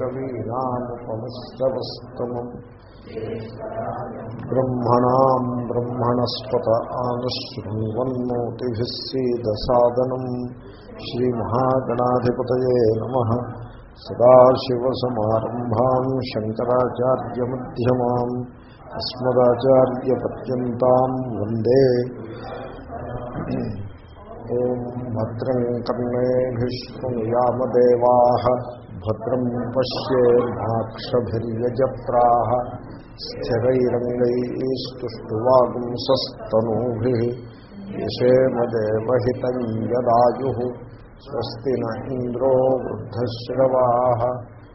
కవీనాముపమశ్రవస్తమం బ్రహ్మణా బ్రహ్మణస్పత ఆనుశృణ్వన్నోతిభిः సీదసాదనం. శ్రీమహాగణాధిపతయే నమ. సదాశివసమారంభాం శంకరాచార్యమధ్యమాం. వందే. ఓం భద్రం కర్ణేభిష్ణుయామదేవా భద్రం పశ్యేమాక్షభిర్యజత్రా స్థిరైరంగైస్తుష్టువాగుంసస్తనూభి యశేమదేవహితం స్వస్తి న ఇంద్రో వృద్ధశ్రవా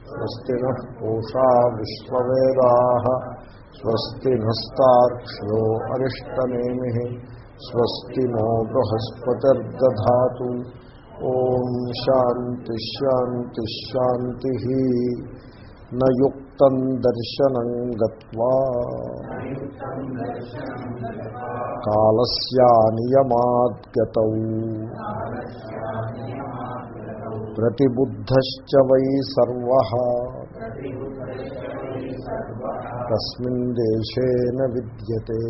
స్వస్తి నః పూషా విశ్వవేదా స్వస్తి నస్తాక్ష్యో అరిష్టనేమి స్వస్తి నో బృహస్పతిర్దా ఓం శాంతి శాంతి శాంతి నయుక్తం దర్శనం గత్వా. కాలస్యానియమాద్గత. ప్రతిబుద్ధశ్చ వై సర్వ. తస్మిన్ దేశేన విద్యతే.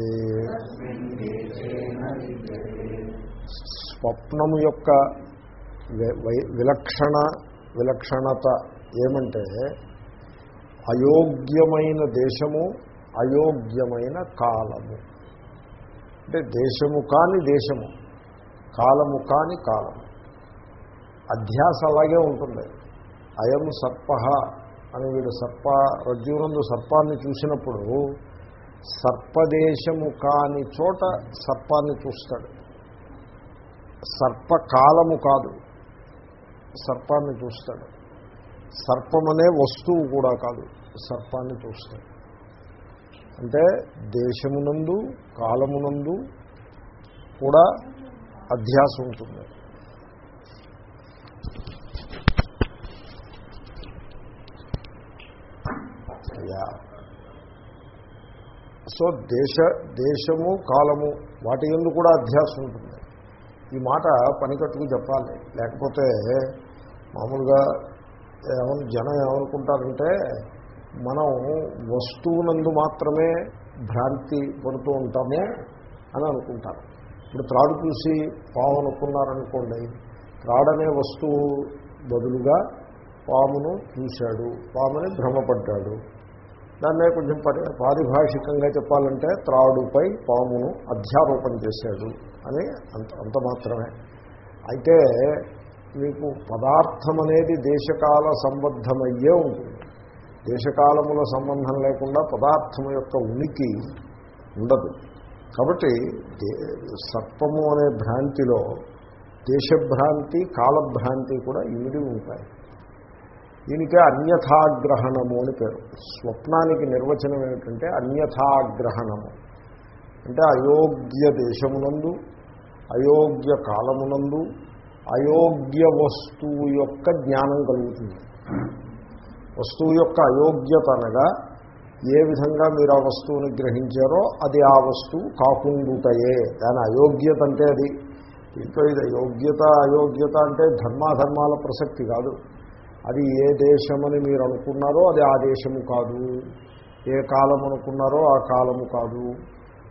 స్వప్నము యొక్క విలక్షణ విలక్షణత ఏమంటే అయోగ్యమైన దేశము అయోగ్యమైన కాలము. అంటే దేశము కాని దేశము కాలము కాని కాలము. అధ్యాస అలాగే ఉంటుంది. అయం సర్ప అని వీడు సర్ప రజ్జునందు సర్పాన్ని చూసినప్పుడు సర్పదేశము కాని చోట సర్పాన్ని చూస్తాడు. సర్పకాలము కాదు. సర్పాన్ని చూస్తాడు. సర్పమనే వస్తువు కూడా కాదు సర్పాన్ని చూస్తాడు. అంటే దేశమునందు కాలమునందు కూడా అధ్యాస ఉంటుంది. సో దేశ దేశము కాలము వాటి ఎందు కూడా అధ్యాస ఉంటుంది. ఈ మాట పనికట్టుకు చెప్పాలి. లేకపోతే మామూలుగా ఏమని జనం ఏమనుకుంటారంటే మనం వస్తువునందు మాత్రమే భ్రాంతి పడుతూ ఉంటాము అని అనుకుంటారు. ఇప్పుడు త్రాడు చూసి పాము అనుకున్నారనుకోండి త్రాడనే వస్తువు బదులుగా పామును చూశాడు పాముని భ్రమపడ్డాడు. దాన్నే కొంచెం పారిభాషికంగా చెప్పాలంటే త్రాడుపై పామును అధ్యారోపణ చేశాడు అని అంత అంత మాత్రమే. అయితే మీకు పదార్థం అనేది దేశకాల సంబద్ధమయ్యే ఉంటుంది. దేశకాలముల సంబంధం లేకుండా పదార్థం యొక్క ఉనికి ఉండదు. కాబట్టి సర్పము అనే భ్రాంతిలో దేశభ్రాంతి కాలభ్రాంతి కూడా ఇమిడి ఉంటాయి. దీనికే అన్యథాగ్రహణము అని పేరు. స్వప్నానికి నిర్వచనం ఏమిటంటే అన్యథాగ్రహణము. అంటే అయోగ్య దేశమునందు అయోగ్య కాలమునందు అయోగ్య వస్తువు యొక్క జ్ఞానం కలుగుతుంది. వస్తువు యొక్క అయోగ్యత అనగా ఏ విధంగా మీరు ఆ వస్తువుని గ్రహించారో అది ఆ వస్తువు కాకుండుటయే. దాని అయోగ్యత అంటే అది. దీంట్లో ఇది అయోగ్యత అయోగ్యత అంటే ధర్మాధర్మాల ప్రసక్తి కాదు. అది ఏ దేశమని మీరు అనుకున్నారో అది ఆ దేశము కాదు. ఏ కాలం అనుకున్నారో ఆ కాలము కాదు.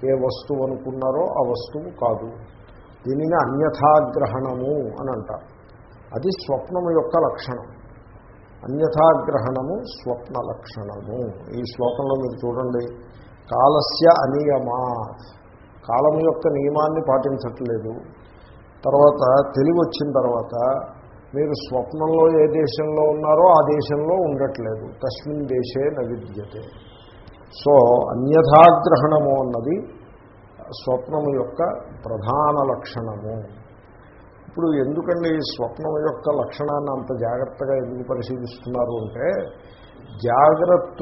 ఏ వస్తువు అనుకున్నారో ఆ వస్తువు కాదు. దీనిని అన్యథాగ్రహణము అని అంటారు. అది స్వప్నము యొక్క లక్షణం. అన్యథాగ్రహణము స్వప్న లక్షణము. ఈ శ్లోకంలో మీరు చూడండి. కాలస్య అనియమా కాలము యొక్క నియమాన్ని పాటించట్లేదు. తర్వాత తెలివి వచ్చిన తర్వాత మీరు స్వప్నంలో ఏ దేశంలో ఉన్నారో ఆ దేశంలో ఉండట్లేదు. తస్మిన్ దేశే నవిద్యతే. సో అన్యథాగ్రహణము అన్నది స్వప్నము యొక్క ప్రధాన లక్షణము. ఇప్పుడు ఎందుకండి స్వప్నం యొక్క లక్షణాన్ని అంత జాగ్రత్తగా ఎందుకు పరిశీలిస్తున్నారు అంటే జాగ్రత్త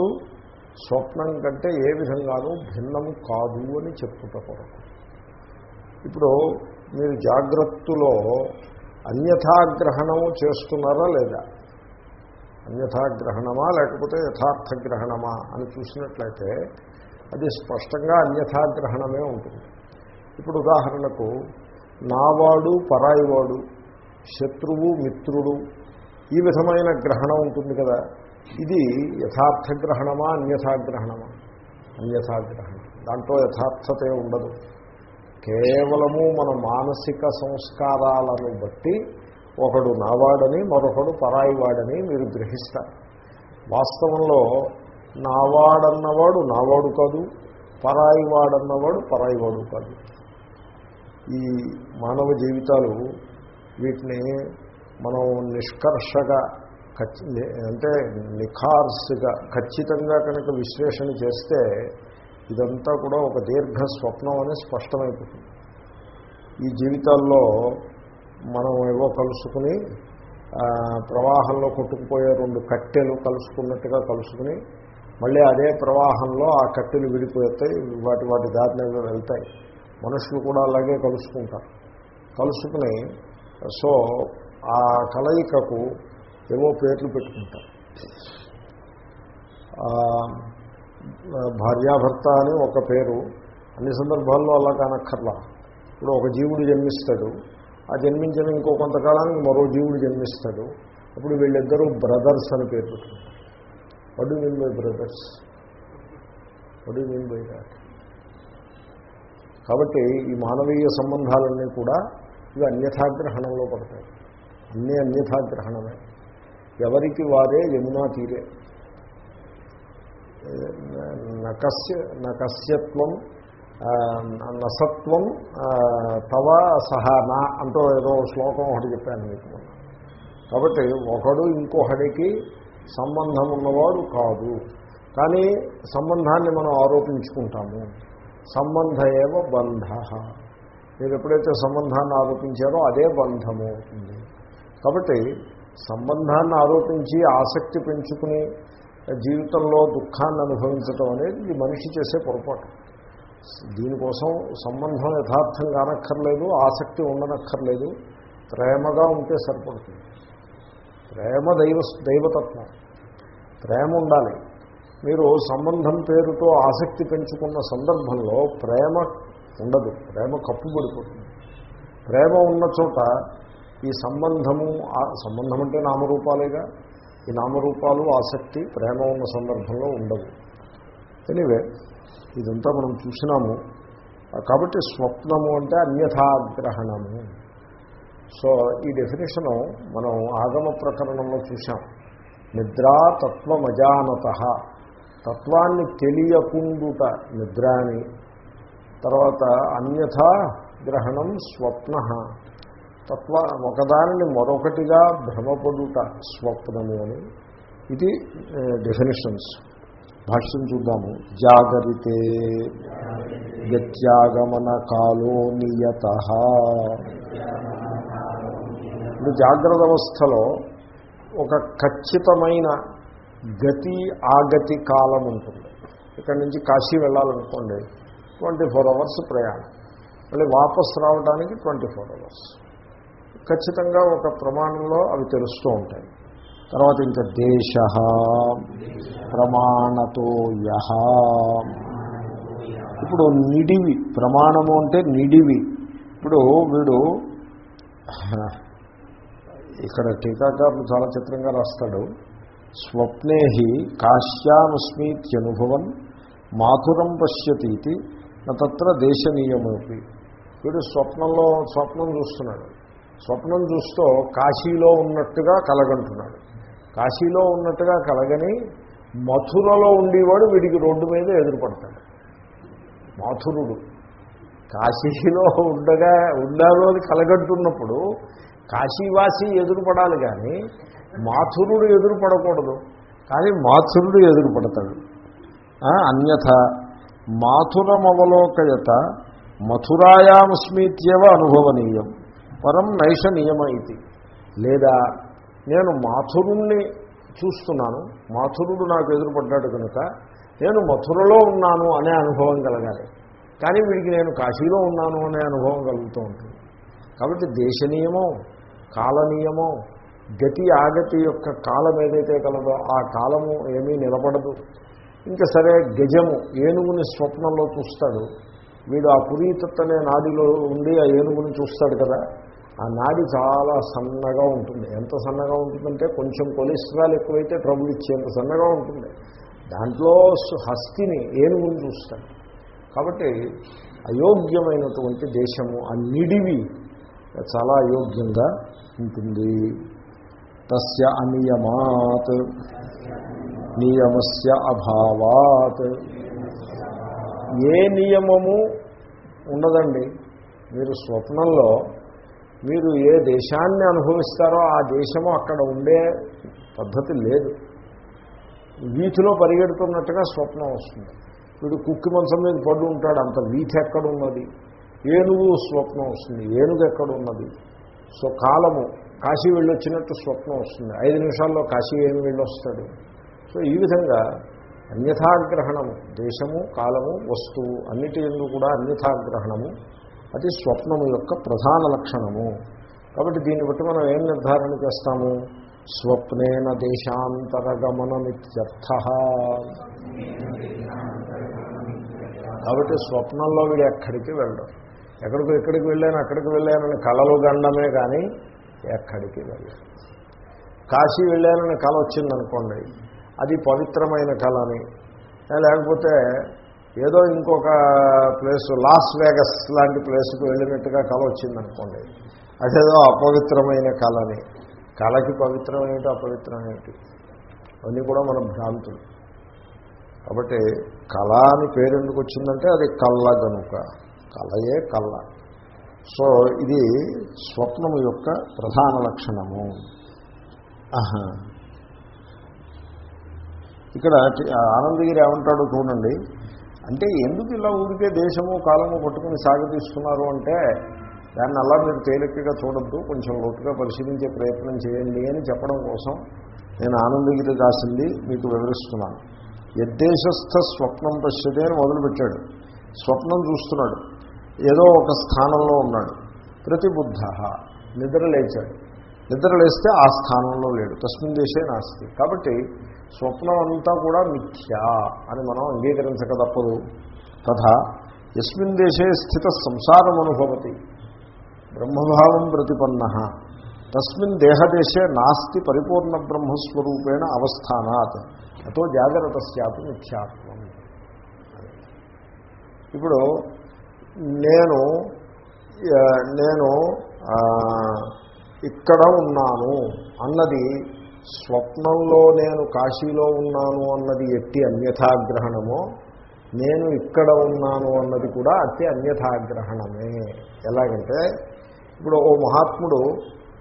స్వప్నం కంటే ఏ విధంగానూ భిన్నము కాదు అని చెప్పుట కొరకు. ఇప్పుడు మీరు జాగ్రత్తలో అన్యథాగ్రహణము చేస్తున్నారా లేదా? అన్యథాగ్రహణమా లేకపోతే యథార్థ గ్రహణమా అని చూసినట్లయితే అది స్పష్టంగా అన్యథాగ్రహణమే ఉంటుంది. ఇప్పుడు ఉదాహరణకు నావాడు పరాయివాడు శత్రువు మిత్రుడు ఈ విధమైన గ్రహణం ఉంటుంది కదా. ఇది యథార్థగ్రహణమా అన్యథాగ్రహణమా? అన్యథాగ్రహణం. దాంట్లో యథార్థతే ఉండదు. కేవలము మన మానసిక సంస్కారాలను బట్టి ఒకడు నావాడని మరొకడు పరాయివాడని మీరు గ్రహిస్తారు. వాస్తవంలో నావాడన్నవాడు నావాడు కాదు పరాయి వాడన్నవాడు పరాయివాడు కాదు. ఈ మానవ జీవితాలు వీటిని మనం నిష్కర్షగా అంటే నిఖార్స్గా ఖచ్చితంగా కనుక విశ్లేషణ చేస్తే ఇదంతా కూడా ఒక దీర్ఘ స్వప్నం అని స్పష్టమైపోతుంది. ఈ జీవితాల్లో మనం ఏవో కలుసుకుని ప్రవాహంలో కొట్టుకుపోయే రెండు కట్టెలు కలుసుకున్నట్టుగా కలుసుకుని మళ్ళీ అదే ప్రవాహంలో ఆ కట్టెలు విడిపోతాయి వాటి వాటి దారిన వెళ్తాయి. మనుషులు కూడా అలాగే కలుసుకుంటారు. కలుసుకుని సో ఆ కలయికకు ఏవో పేర్లు పెట్టుకుంటారు. భార్యాభర్త అని ఒక పేరు. అన్ని సందర్భాల్లో అలా కానక్కర్లా. ఇప్పుడు ఒక జీవుడు జన్మిస్తాడు. ఆ జన్మించిన ఇంకో కొంతకాలానికి మరో జీవుడు జన్మిస్తాడు. అప్పుడు వీళ్ళిద్దరూ బ్రదర్స్ అని పేరు పెట్టుకుంటారు. What mean by brothers what mean by that కాబట్టి ఈ మానవీయ సంబంధాలన్నీ కూడా ఇవి అన్యథాగ్రహణంలో పడతాయి. అన్నీ అన్యథాగ్రహణమే. ఎవరికి వారే యమునా తీరే. నకస్య నకస్యత్వం నసత్వం తవ సహా నా అంటూ ఏదో శ్లోకం ఒకటి చెప్పాను మీకు. కాబట్టి ఒకడు ఇంకొకడికి సంబంధం ఉన్నవాడు కాదు. కానీ సంబంధాన్ని మనం ఆరోపించుకుంటాము. సంబంధ ఏవ బంధ. మీరు ఎప్పుడైతే సంబంధాన్ని ఆరోపించారో అదే బంధము అవుతుంది. కాబట్టి సంబంధాన్ని ఆరోపించి ఆసక్తి పెంచుకుని జీవితంలో దుఃఖాన్ని అనుభవించటం అనేది ఇది మనిషి చేసే పొరపాటు. దీనికోసం సంబంధం యథార్థం కానక్కర్లేదు ఆసక్తి ఉండనక్కర్లేదు ప్రేమగా ఉంటే సరిపడుతుంది. ప్రేమ దైవ దైవతత్వం. ప్రేమ ఉండాలి. మీరు సంబంధం పేరుతో ఆసక్తి పెంచుకున్న సందర్భంలో ప్రేమ ఉండదు. ప్రేమ కప్పుబడిపోతుంది. ప్రేమ ఉన్న చోట ఈ సంబంధము ఆ- సంబంధం అంటే నామరూపాలేగా ఈ నామరూపాలు ఆసక్తి ప్రేమ ఉన్న సందర్భంలో ఉండదు ఎనివే ఇదంతా మనం చూసినాము. కాబట్టి స్వప్నము అంటే అన్యథాగ్రహణము. సో ఈ డెఫినేషను మనం ఆగమ ప్రకరణంలో చూసాం నిద్రా తత్వమజానత. తత్వాన్ని తెలియకుండుట నిద్ర అని తర్వాత అన్యథా గ్రహణం స్వప్న. తత్వ ఒకదానిని మరొకటిగా భ్రమపడుట స్వప్నము అని. ఇది డెఫినేషన్స్ భాష్యం చూద్దాము. జాగరితే. గత్యాగమన కాలో నియత. ఇప్పుడు జాగ్రత్త అవస్థలో ఒక ఖచ్చితమైన గతి ఆగతి కాలం ఉంటుంది. ఇక్కడి నుంచి కాశీ వెళ్ళాలనుకోండి ట్వంటీ ఫోర్ అవర్స్ ప్రయాణం. మళ్ళీ వాపస్ రావడానికి ట్వంటీ ఫోర్ అవర్స్. ఖచ్చితంగా ఒక ప్రమాణంలో అవి తెలుస్తూ ఉంటాయి. తర్వాత ఇంకా దేశ ప్రమాణతో యహ ఇప్పుడు నిడివి ప్రమాణము అంటే నిడివి. ఇప్పుడు వీడు ఇక్కడ టీకాకారులు చాలా చిత్రంగా రాస్తాడు. స్వప్నే కాశ్యానుస్మీత్యనుభవం మాధురం పశ్యతీతి నత్ర దేశనీయమోపి. వీడు స్వప్నంలో స్వప్నం చూస్తున్నాడు. స్వప్నం చూస్తూ కాశీలో ఉన్నట్టుగా కలగంటున్నాడు. కాశీలో ఉన్నట్టుగా కలగని మథురలో ఉండేవాడు వీడికి రోడ్డు మీద ఎదురుపడతాడు. మాథురుడు కాశీలో ఉండగా ఉండాలో అని కలగంటున్నప్పుడు కాశీవాసి ఎదురుపడాలి కానీ మాథురుడు ఎదురుపడకూడదు. కానీ మాథురుడు ఎదురుపడతాడు. అన్యథ మాథురమవలోకయత మథురాయామస్మీత్యవ అనుభవనీయం. పరం నైష నియమ ఇది లేదా నేను మాథురుణ్ణి చూస్తున్నాను. మాథురుడు నాకు ఎదురుపడ్డాడు కనుక నేను మథురలో ఉన్నాను అనే అనుభవం కలగాలి. కానీ వీడికి నేను కాశీలో ఉన్నాను అనే అనుభవం కలుగుతూ ఉంటుంది. కాబట్టి దేశ నియమం. కాలనియమం గతి ఆగతి యొక్క కాలం ఏదైతే కలదో ఆ కాలము ఏమీ నిలబడదు. ఇంకా సరే గజము ఏనుగుని స్వప్నంలో చూస్తాడు. వీడు ఆ పురీతత్ అనే నాడిలో ఉండి ఆ ఏనుగుని చూస్తాడు కదా. ఆ నాడి చాలా సన్నగా ఉంటుంది. ఎంత సన్నగా ఉంటుందంటే కొంచెం కొలెస్ట్రాల్ ఎక్కువైతే ట్రబుల్ ఇచ్చేంత సన్నగా ఉంటుంది. దాంట్లో హస్తిని ఏనుగుని చూస్తాడు. కాబట్టి అయోగ్యమైనటువంటి దేశము ఆ నిడివి చాలా అయోగ్యంగా ఉంటుంది. తస్య అనియమాత్. నియమస్య అభావాత్. ఏ నియమము ఉండదండి. మీరు స్వప్నంలో మీరు ఏ దేశాన్ని అనుభవిస్తారో ఆ దేశము అక్కడ ఉండే పద్ధతి లేదు. వీధిలో పరిగెడుతున్నట్టుగా స్వప్నం వస్తుంది. వీడు కుక్కి మంచం మీద పడి ఉంటాడు అంత వీధి ఎక్కడ ఉన్నది? ఏనుగు స్వప్నం వస్తుంది. ఏనుగు ఎక్కడ ఉన్నది సో కాలము కాశీ వెళ్ళొచ్చినట్టు స్వప్నం వస్తుంది. ఐదు నిమిషాల్లో కాశీ ఏమి వెళ్ళొస్తాడు. సో ఈ విధంగా అన్యథాగ్రహణము దేశము కాలము వస్తువు అన్నిటి ఎందు కూడా అన్యథాగ్రహణము అది స్వప్నము యొక్క ప్రధాన లక్షణము. కాబట్టి దీన్ని బట్టి మనం ఏం నిర్ధారణ చేస్తాము? స్వప్నేన దేశాంతరగమనమిత్యర్థ. కాబట్టి స్వప్నంలో వీడు ఎక్కడికి వెళ్ళడం. ఎక్కడికి ఎక్కడికి వెళ్ళాను అక్కడికి వెళ్ళానని కళలు గండమే కానీ ఎక్కడికి వెళ్ళాను కాశీ వెళ్ళానని కళ వచ్చిందనుకోండి అది పవిత్రమైన కళ అని. లేకపోతే ఏదో ఇంకొక ప్లేస్ లాస్ వేగస్ లాంటి ప్లేస్కి వెళ్ళినట్టుగా కళ వచ్చిందనుకోండి అదేదో అపవిత్రమైన కళని కళకి పవిత్రమేమిటి అపవిత్రమేమిటి అవన్నీ కూడా మన భ్రాంతులు. కాబట్టి కళ అని పేరు ఎందుకు వచ్చిందంటే అది కళ్ళ గనుక. కళయే కళ్ళ సో ఇది స్వప్నము యొక్క ప్రధాన లక్షణము. ఇక్కడ ఆనందగిరి ఏమంటాడో చూడండి. అంటే ఎందుకు ఇలా ఊరికే దేశము కాలము పట్టుకుని సాగతీస్తున్నారు అంటే దాన్ని అలా మీరు తేలికగా చూడద్దు కొంచెం లోతుగా పరిశీలించే ప్రయత్నం చేయండి అని చెప్పడం కోసం నేను ఆనందగిరి రాసింది మీకు వివరిస్తున్నాను. యద్దేశస్థ స్వప్నం పశ్యతే అని మొదలుపెట్టాడు. స్వప్నం చూస్తున్నాడు. ఏదో ఒక స్థానంలో ఉన్నాడు. ప్రతిబుద్ధ. నిద్రలేచాడు నిద్రలేస్తే ఆ స్థానంలో లేడు. తస్మిన్ దేశే నాస్తి. కాబట్టి స్వప్నం అంతా కూడా మిథ్యా అని మనం అంగీకరించక తప్పదు. తథా ఎస్మిన్ దేశే స్థిత సంసారం అనుభవతి. బ్రహ్మభావం ప్రతిపన్న. తస్మిన్ దేహదేశే నాస్తి పరిపూర్ణ బ్రహ్మస్వరూపేణ అవస్థానాత్. అతో జాగ్రత్త శాతం మిథ్యాత్వం. ఇప్పుడు నేను నేను ఇక్కడ ఉన్నాను అన్నది స్వప్నంలో నేను కాశీలో ఉన్నాను అన్నది ఎట్టి అన్యథాగ్రహణమో నేను ఇక్కడ ఉన్నాను అన్నది కూడా అతి అన్యథాగ్రహణమే. ఎలాగంటే ఇప్పుడు ఓ మహాత్ముడు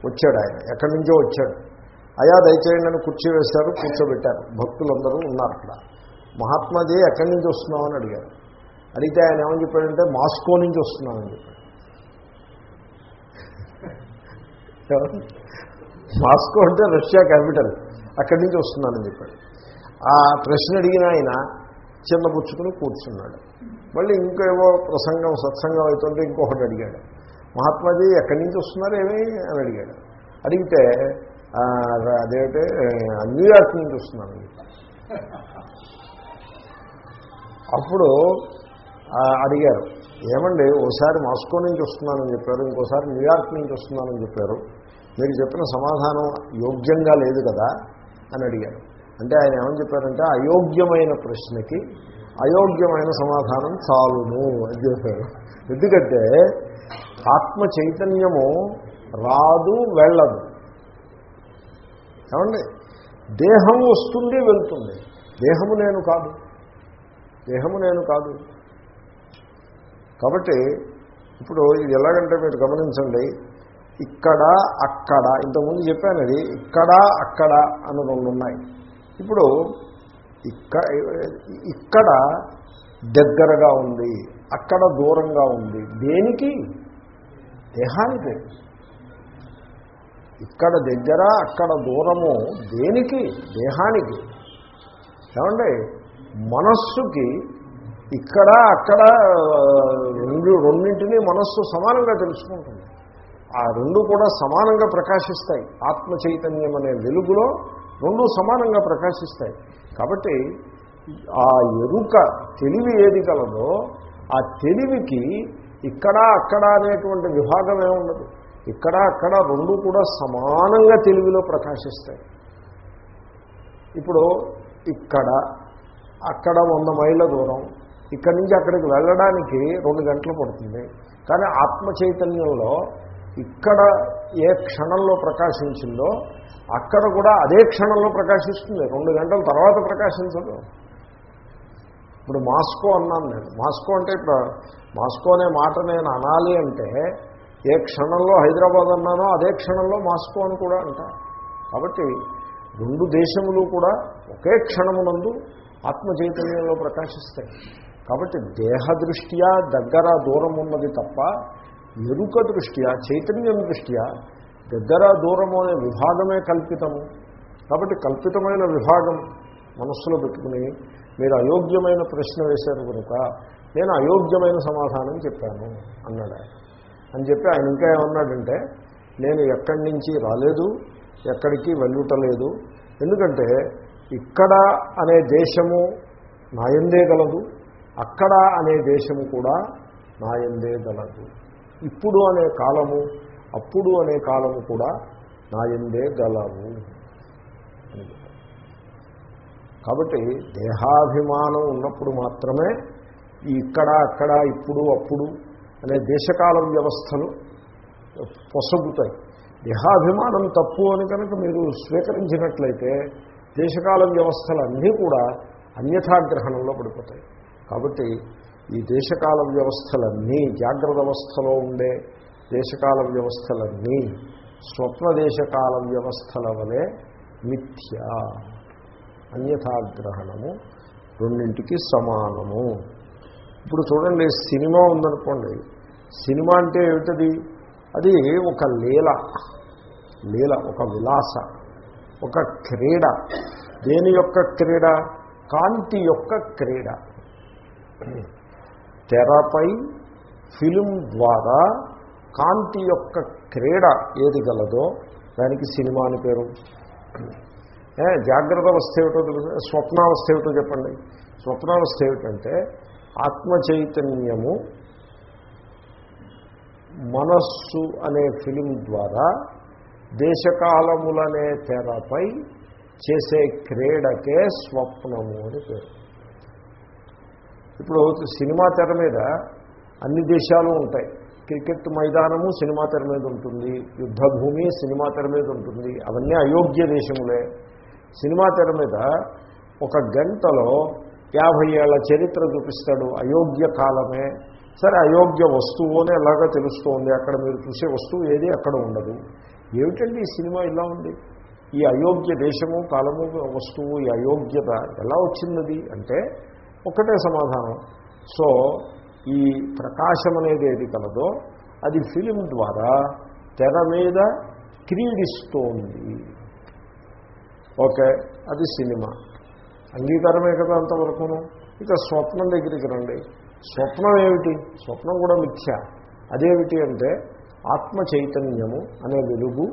వచ్చాడు ఆయన ఎక్కడి నుంచో వచ్చాడు. అయా దయచేయండి అని కుర్చీ వేశారు కూర్చోబెట్టారు భక్తులందరూ ఉన్నారు అక్కడ. మహాత్మాజీ ఎక్కడి నుంచి వస్తున్నావు అని అడిగారు. అడిగితే ఆయన ఏమని చెప్పాడంటే మాస్కో నుంచి వస్తున్నానని చెప్పాడు. మాస్కో అంటే రష్యా క్యాపిటల్ అక్కడి నుంచి వస్తున్నానని చెప్పాడు. ఆ ప్రశ్న అడిగిన ఆయన చిన్న పుచ్చుకుని కూర్చున్నాడు. మళ్ళీ ఇంకేవో ప్రసంగం సత్సంగం అవుతుంటే ఇంకొకటి అడిగాడు. మహాత్మాజీ ఎక్కడి నుంచి వస్తున్నారు ఏమి అని అడిగాడు. అడిగితే "ఆ, అదేంటే న్యూయార్క్ నుంచి వస్తున్నాను అప్పుడు అడిగారు. ఏమండి ఓసారి మాస్కో నుంచి వస్తున్నానని చెప్పారు ఇంకోసారి న్యూయార్క్ నుంచి వస్తున్నానని చెప్పారు. మీరు చెప్పిన సమాధానం యోగ్యంగా లేదు కదా అని అడిగారు. అంటే ఆయన ఏమని చెప్పారంటే అయోగ్యమైన ప్రశ్నకి అయోగ్యమైన సమాధానం చాలును అని చెప్పారు. ఎందుకంటే ఆత్మ చైతన్యము రాదు వెళ్ళదు. ఏమండి? దేహం వస్తుంది వెళ్తుంది. దేహము నేను కాదు. దేహము నేను కాదు. కాబట్టి ఇప్పుడు ఇది ఎలాగంటే మీరు గమనించండి ఇక్కడ అక్కడ ఇంతకుముందు చెప్పాను అది ఇక్కడ అక్కడ అని రెండు ఉన్నాయి. ఇప్పుడు ఇక్క ఇక్కడ దగ్గరగా ఉంది అక్కడ దూరంగా ఉంది. దేనికి? దేహానికి. ఇక్కడ దగ్గర అక్కడ దూరము దేనికి? దేహానికి. ఏమండి? మనస్సుకి ఇక్కడ అక్కడ రెండు రెండింటినీ మనస్సు సమానంగా తెలుసుకుంటుంది. ఆ రెండు కూడా సమానంగా ప్రకాశిస్తాయి. ఆత్మ చైతన్యం అనే వెలుగులో రెండు సమానంగా ప్రకాశిస్తాయి. కాబట్టి ఆ ఎరుక తెలివి ఏది కలదో ఆ తెలివికి ఇక్కడ అక్కడ అనేటువంటి విభాగం ఏముండదు ఇక్కడ అక్కడ రెండు కూడా సమానంగా తెలివిలో ప్రకాశిస్తాయి. ఇప్పుడు ఇక్కడ అక్కడ వంద మైళ్ళ దూరం ఇక్కడి నుంచి అక్కడికి వెళ్ళడానికి రెండు గంటలు పడుతుంది. కానీ ఆత్మ చైతన్యంలో ఇక్కడ ఏ క్షణంలో ప్రకాశించిందో అక్కడ కూడా అదే క్షణంలో ప్రకాశిస్తుంది. రెండు గంటల తర్వాత ప్రకాశించదు. ఇప్పుడు మాస్కో అన్నాను నేను. మాస్కో అంటే ఇప్పుడు మాస్కో అనే మాట నేను అనాలి అంటే ఏ క్షణంలో హైదరాబాద్ అన్నానో అదే క్షణంలో మాస్కో అని కూడా అంట. కాబట్టి రెండు దేశములు కూడా ఒకే క్షణమునందు ఆత్మ చైతన్యంలో ప్రకాశిస్తాయి. కాబట్టి దేహ దృష్ట్యా దగ్గర దూరం ఉన్నది తప్ప ఎరుక దృష్ట్యా చైతన్యం దృష్ట్యా దగ్గర దూరము అనే విభాగమే కల్పితము. కాబట్టి కల్పితమైన విభాగం మనస్సులో పెట్టుకుని మీరు అయోగ్యమైన ప్రశ్న వేశారు కనుక నేను అయోగ్యమైన సమాధానం చెప్పాను అన్నాడు ఆయన. అని చెప్పి ఆయన ఇంకా ఏమన్నాడంటే నేను ఎక్కడి నుంచి రాలేదు ఎక్కడికి వెళ్ళుటలేదు. ఎందుకంటే ఇక్కడ అనే దేశము నాయందే గలదు. అక్కడ అనే దేశము కూడా నాయందే గలదు. ఇప్పుడు అనే కాలము అప్పుడు అనే కాలము కూడా నాయందే గలవు అని కాబట్టి దేహాభిమానం ఉన్నప్పుడు మాత్రమే ఈ ఇక్కడ అక్కడ ఇప్పుడు అప్పుడు అనే దేశకాల వ్యవస్థలు పొసగుతాయి. దేహాభిమానం తప్పు అని కనుక మీరు స్వీకరించినట్లయితే దేశకాల వ్యవస్థలన్నీ కూడా అన్యథాగ్రహణంలో పడిపోతాయి. కాబట్టి ఈ దేశకాల వ్యవస్థలన్నీ జాగ్రత్త అవస్థలో ఉండే దేశకాల వ్యవస్థలన్నీ స్వప్న దేశకాల వ్యవస్థల వలె మిథ్య. అన్యథాగ్రహణము రెండింటికి సమానము. ఇప్పుడు చూడండి సినిమా ఉందనుకోండి. సినిమా అంటే ఏమిటది? అది ఒక లీల. లీల ఒక విలాస ఒక క్రీడ. దేని యొక్క క్రీడ? కాంతి యొక్క క్రీడ. తెరపై ఫిలిం ద్వారా కాంతి యొక్క క్రీడ ఏది గలదో దానికి సినిమా అని పేరు. జాగ్రత్త అవస్థ ఏమిటో తెలుసు? స్వప్నావస్థ ఏమిటో చెప్పండి. స్వప్నావస్థ ఏమిటంటే ఆత్మ చైతన్యము మనస్సు అనే ఫిలిం ద్వారా దేశకాలములనే తెరపై చేసే క్రీడకే స్వప్నము అని పేరు. ఇప్పుడు సినిమా తెర మీద అన్ని దేశాలు ఉంటాయి. క్రికెట్ మైదానము సినిమా తెర మీద ఉంటుంది. యుద్ధభూమి సినిమా తెర మీద ఉంటుంది. అవన్నీ అయోగ్య దేశములే. సినిమా తెర మీద ఒక గంటలో యాభై ఏళ్ళ చరిత్ర చూపిస్తాడు. అయోగ్య కాలమే. సరే అయోగ్య వస్తువు అని ఎలాగో తెలుస్తోంది. అక్కడ మీరు చూసే వస్తువు ఏది అక్కడ ఉండదు. ఏమిటండి ఈ సినిమా ఇలా ఉంది? ఈ అయోగ్య దేశము కాలము వస్తువు ఈ అయోగ్యత ఎలా వచ్చింది అంటే ఒక్కటే సమాధానం. సో ఈ ప్రకాశం అనేది ఏది కలదో అది ఫిలిం ద్వారా తెర మీద క్రీడిస్తోంది. ఓకే అది సినిమా. అంగీకారమే కదా అంతవరకును? ఇక స్వప్నం దగ్గరికి రండి. స్వప్నం ఏమిటి? స్వప్నం కూడా మిథ్య. అదేమిటి అంటే ఆత్మ చైతన్యము అనే వెలుగు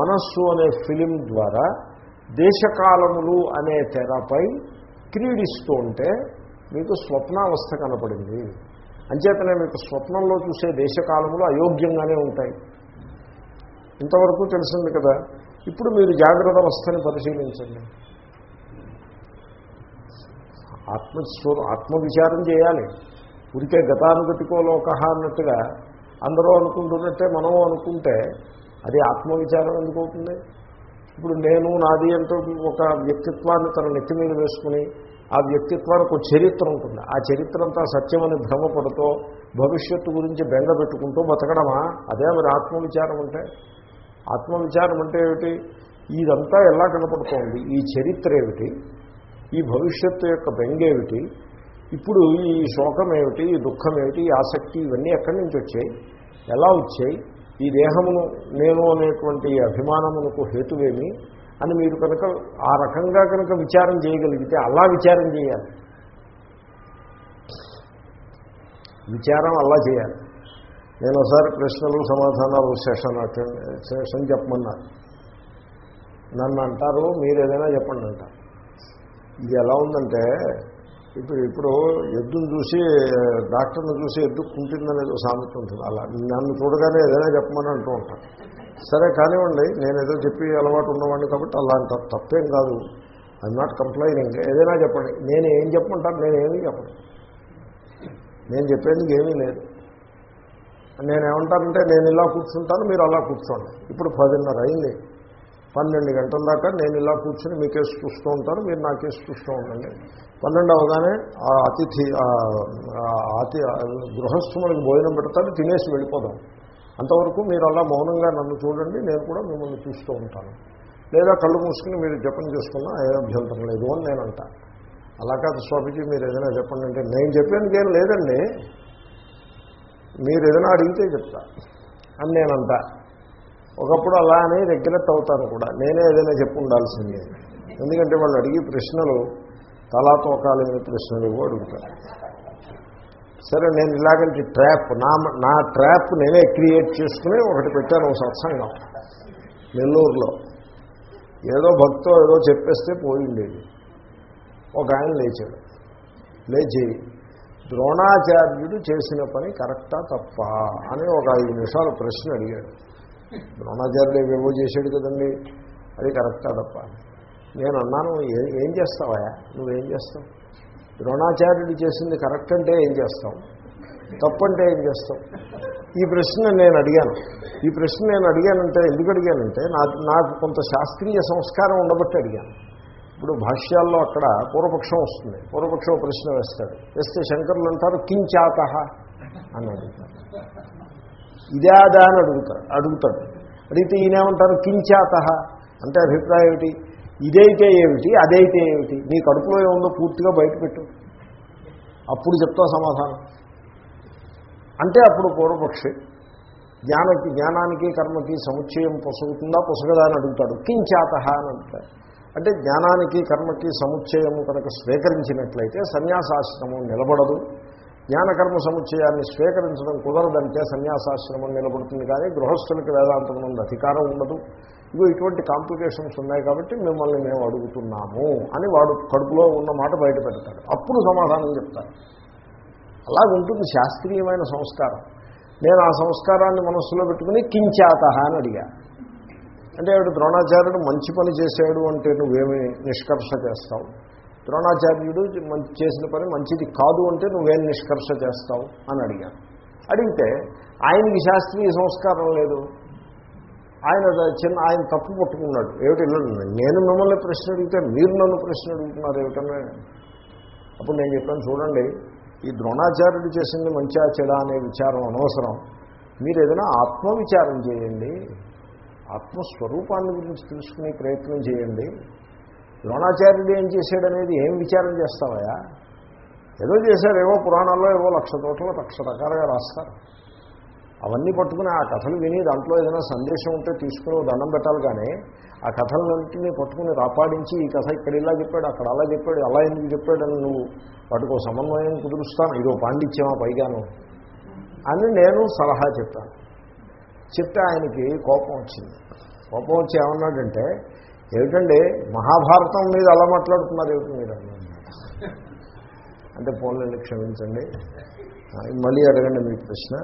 మనస్సు అనే ఫిలిం ద్వారా దేశకాలములు అనే తెరపై క్రీడిస్తూ ఉంటే మీకు స్వప్నావస్థ కనపడింది. అంచేతనే మీకు స్వప్నంలో చూసే దేశకాలములు అయోగ్యంగానే ఉంటాయి. ఇంతవరకు తెలిసింది కదా ఇప్పుడు మీరు జాగ్రత్త అవస్థని పరిశీలించండి. ఆత్మస్వ ఆత్మవిచారం చేయాలి. ఉరికే గతానుగతికో లోక అన్నట్టుగా అందరూ అనుకుంటున్నట్టే మనం అనుకుంటే అది ఆత్మవిచారం ఎందుకు అవుతుంది? ఇప్పుడు నేను నాది అంటూ ఒక వ్యక్తిత్వాన్ని తన నెత్తి మీద వేసుకుని ఆ వ్యక్తిత్వానికి ఒక చరిత్ర ఉంటుంది. ఆ చరిత్ర అంతా సత్యమని భ్రమపడుతూ భవిష్యత్తు గురించి బెంగ పెట్టుకుంటూ బతకడమా? అదే మరి ఆత్మవిచారం అంటే. ఆత్మవిచారం అంటే ఏమిటి? ఇదంతా ఎలా కనపడుతోంది? ఈ చరిత్ర ఏమిటి? ఈ భవిష్యత్తు యొక్క బెంగేమిటి ఇప్పుడు ఈ శోకం ఏమిటి? ఈ దుఃఖం ఏమిటి? ఈ ఆసక్తి ఇవన్నీ ఎక్కడి నుంచి వచ్చాయి? ఎలా వచ్చాయి? ఈ దేహమును నేను అనేటువంటి అభిమానమునకు హేతువేమి అని మీరు కనుక ఆ రకంగా కనుక విచారం చేయగలిగితే అలా విచారం చేయాలి. విచారం అలా చేయాలి. నేను ఒకసారి ప్రశ్నలు సమాధానాలు సెషన్ అటెండ్ సెషన్ చెప్పమన్నారు. నన్ను అంటారు మీరు ఏదైనా చెప్పండి అంటారు. ఇది ఎలా ఉందంటే ఇప్పుడు ఇప్పుడు ఎద్దును చూసి డాక్టర్ని చూసి ఎద్దు కుంటుందనేది సామెత ఉంటుంది. అలా నన్ను చూడగానే ఏదైనా చెప్పమని అంటూ ఉంటాను సరే కానివ్వండి నేను ఏదో చెప్పి అలవాటు ఉన్నవాడిని కాబట్టి అలాంటి తప్పేం కాదు. ఐఎమ్ నాట్ కంప్లైనింగ్ ఏదైనా చెప్పండి. నేను ఏం చెప్పమంటాను? నేను ఏమీ చెప్పను. నేను చెప్పేందుకు ఏమీ లేదు. నేనేమంటానంటే నేను ఇలా కూర్చుంటాను మీరు అలా కూర్చోండి. ఇప్పుడు పదిన్నర అయింది. పన్నెండు గంటల దాకా నేను ఇలా కూర్చొని మీ కేసు చూస్తూ ఉంటాను మీరు నా కేసు చూస్తూ ఉండండి. పన్నెండు అవగానే ఆ అతిథి అతి గృహస్థులకు భోజనం పెడతాను తినేసి వెళ్ళిపోదాం అంతవరకు మీరు అలా మౌనంగా నన్ను చూడండి నేను కూడా మిమ్మల్ని చూస్తూ ఉంటాను. లేదా కళ్ళు మూసుకుని మీరు జపం చేసుకున్నా ఏ అభ్యంతరం లేదు అని నేను అంట. అలా కాదు స్వామిజీ మీరు ఏదైనా చెప్పండి అంటే నేను చెప్పేందుకు ఏం లేదండి. మీరు ఏదైనా అడిగితే చెప్తా అని నేనంటా ఒకప్పుడు అలా అని రెగ్యులెట్ అవుతాను కూడా. నేనే ఏదైనా చెప్పు ఉండాల్సిందే. ఎందుకంటే వాళ్ళు అడిగే ప్రశ్నలు తలా తోకాలేని ప్రశ్నలు అడుగుతారు. సరే నేను ఇలాగంటే ట్రాప్ నా నా ట్రాప్ నేనే క్రియేట్ చేసుకుని ఒకటి పెట్టాను ఒక సత్సంగం. నెల్లూరులో. ఏదో భక్తో ఏదో చెప్పేస్తే పోయిండేది. ఒక ఆయన లేచాడు. లేచి ద్రోణాచార్యుడు చేసిన పని కరెక్టా తప్ప? అని ఒక ఐదు నిమిషాలు ప్రశ్న అడిగాడు. ద్రోణాచార్యులు ఏవేవో చేశాడు కదండి. అది కరెక్టా తప్ప. నేను అన్నాను ఏం చేస్తావా? నువ్వేం చేస్తావు? ద్రోణాచార్యుడు చేసింది కరెక్ట్ అంటే ఏం చేస్తావు? తప్పంటే ఏం చేస్తాం ఈ ప్రశ్న నేను అడిగాను. ఈ ప్రశ్న నేను అడిగానంటే ఎందుకు అడిగానంటే నాకు నాకు కొంత శాస్త్రీయ సంస్కారం ఉండబట్టి అడిగాను. ఇప్పుడు భాష్యాల్లో అక్కడ పూర్వపక్షం వస్తుంది. పూర్వపక్షం ప్రశ్న వేస్తాడు. వేస్తే శంకరులు అంటారు కించాత అని అడుగుతారు. ఇదే అదా అని అడుగుతాడు అడుగుతాడు అడిగితే ఈయనేమంటారు? కించాత. అంటే అభిప్రాయం ఏమిటి? ఇదైతే ఏమిటి? అదైతే ఏమిటి? నీ కడుపులో ఏముందో పూర్తిగా బయటపెట్టు అప్పుడు చెప్తా సమాధానం. అంటే అప్పుడు పూర్వపక్షి. జ్ఞానకి జ్ఞానానికి కర్మకి సముచ్చయం పొసగుతుందా? పొసగదా అని అడుగుతాడు. కించాత అని అంటాడు అంటే జ్ఞానానికి కర్మకి సముచ్చయము కనుక స్వీకరించినట్లయితే సన్యాసాశ్రమం నిలబడదు. జ్ఞానకర్మ సముచ్చయాన్ని స్వీకరించడం కుదరదంటే సన్యాసాశ్రమం నిలబడుతుంది కానీ గృహస్థులకి వేదాంతం నుండి అధికారం ఉండదు. ఇగో ఇటువంటి కాంప్లికేషన్స్ ఉన్నాయి కాబట్టి మిమ్మల్ని మేము అడుగుతున్నాము అని వాడు కడుపులో ఉన్న మాట బయట పెడతాడు. అప్పుడు సమాధానం చెప్తాడు అలాగుంటుంది శాస్త్రీయమైన సంస్కారం. నేను ఆ సంస్కారాన్ని మనస్సులో పెట్టుకుని కించాత అని అడిగా. అంటే ఆవిడ ద్రోణాచార్యుడు మంచి పని చేశాడు అంటే నువ్వేమి నిష్కర్ష చేస్తావు? ద్రోణాచార్యుడు మంచి చేసిన పని మంచిది కాదు అంటే నువ్వేం నిష్కర్ష చేస్తావు అని అడిగాను అడిగితే ఆయనకి శాస్త్రీయ సంస్కారం లేదు. ఆయన చిన్న ఆయన తప్పు పట్టుకున్నాడు. ఏమిటి? నేను మిమ్మల్ని ప్రశ్న అడిగితే మీరు నన్ను ప్రశ్న అడుగుతున్నారు ఏమిటనే? అప్పుడు నేను చెప్పాను చూడండి ఈ ద్రోణాచార్యుడు చేసింది మంచిగా చెడా అనే విచారం అనవసరం. మీరు ఏదైనా ఆత్మవిచారం చేయండి. ఆత్మస్వరూపాన్ని గురించి తెలుసుకునే ప్రయత్నం చేయండి. ద్రోణాచార్యుడు ఏం చేశాడనేది ఏం విచారం చేస్తావయా ఏదో చేశారు ఏవో పురాణాల్లో ఏవో లక్ష తోటలో లక్ష రకాలుగా రాస్తారు. అవన్నీ పట్టుకుని ఆ కథలు విని దాంట్లో ఏదైనా సందేశం ఉంటే తీసుకుని దండం పెట్టాలి కానీ ఆ కథలన్నింటినీ పట్టుకుని రాపాడించి ఈ కథ ఇక్కడ ఇలా చెప్పాడు అక్కడ అలా చెప్పాడు అలా ఎందుకు చెప్పాడని నువ్వు వాటికి సమన్వయం కుదురుస్తాను. ఇదో పాండిత్యమా పైగాను అని నేను సలహా చెప్పాను. చెప్తే ఆయనకి కోపం వచ్చింది. కోపం వచ్చి ఏమన్నాడంటే ఏమిటండి? మహాభారతం మీద అలా మాట్లాడుతున్నారు ఏమిటి మీరు? అంటే ఫోన్లని క్షమించండి. మళ్ళీ అడగండి మీ ప్రశ్న.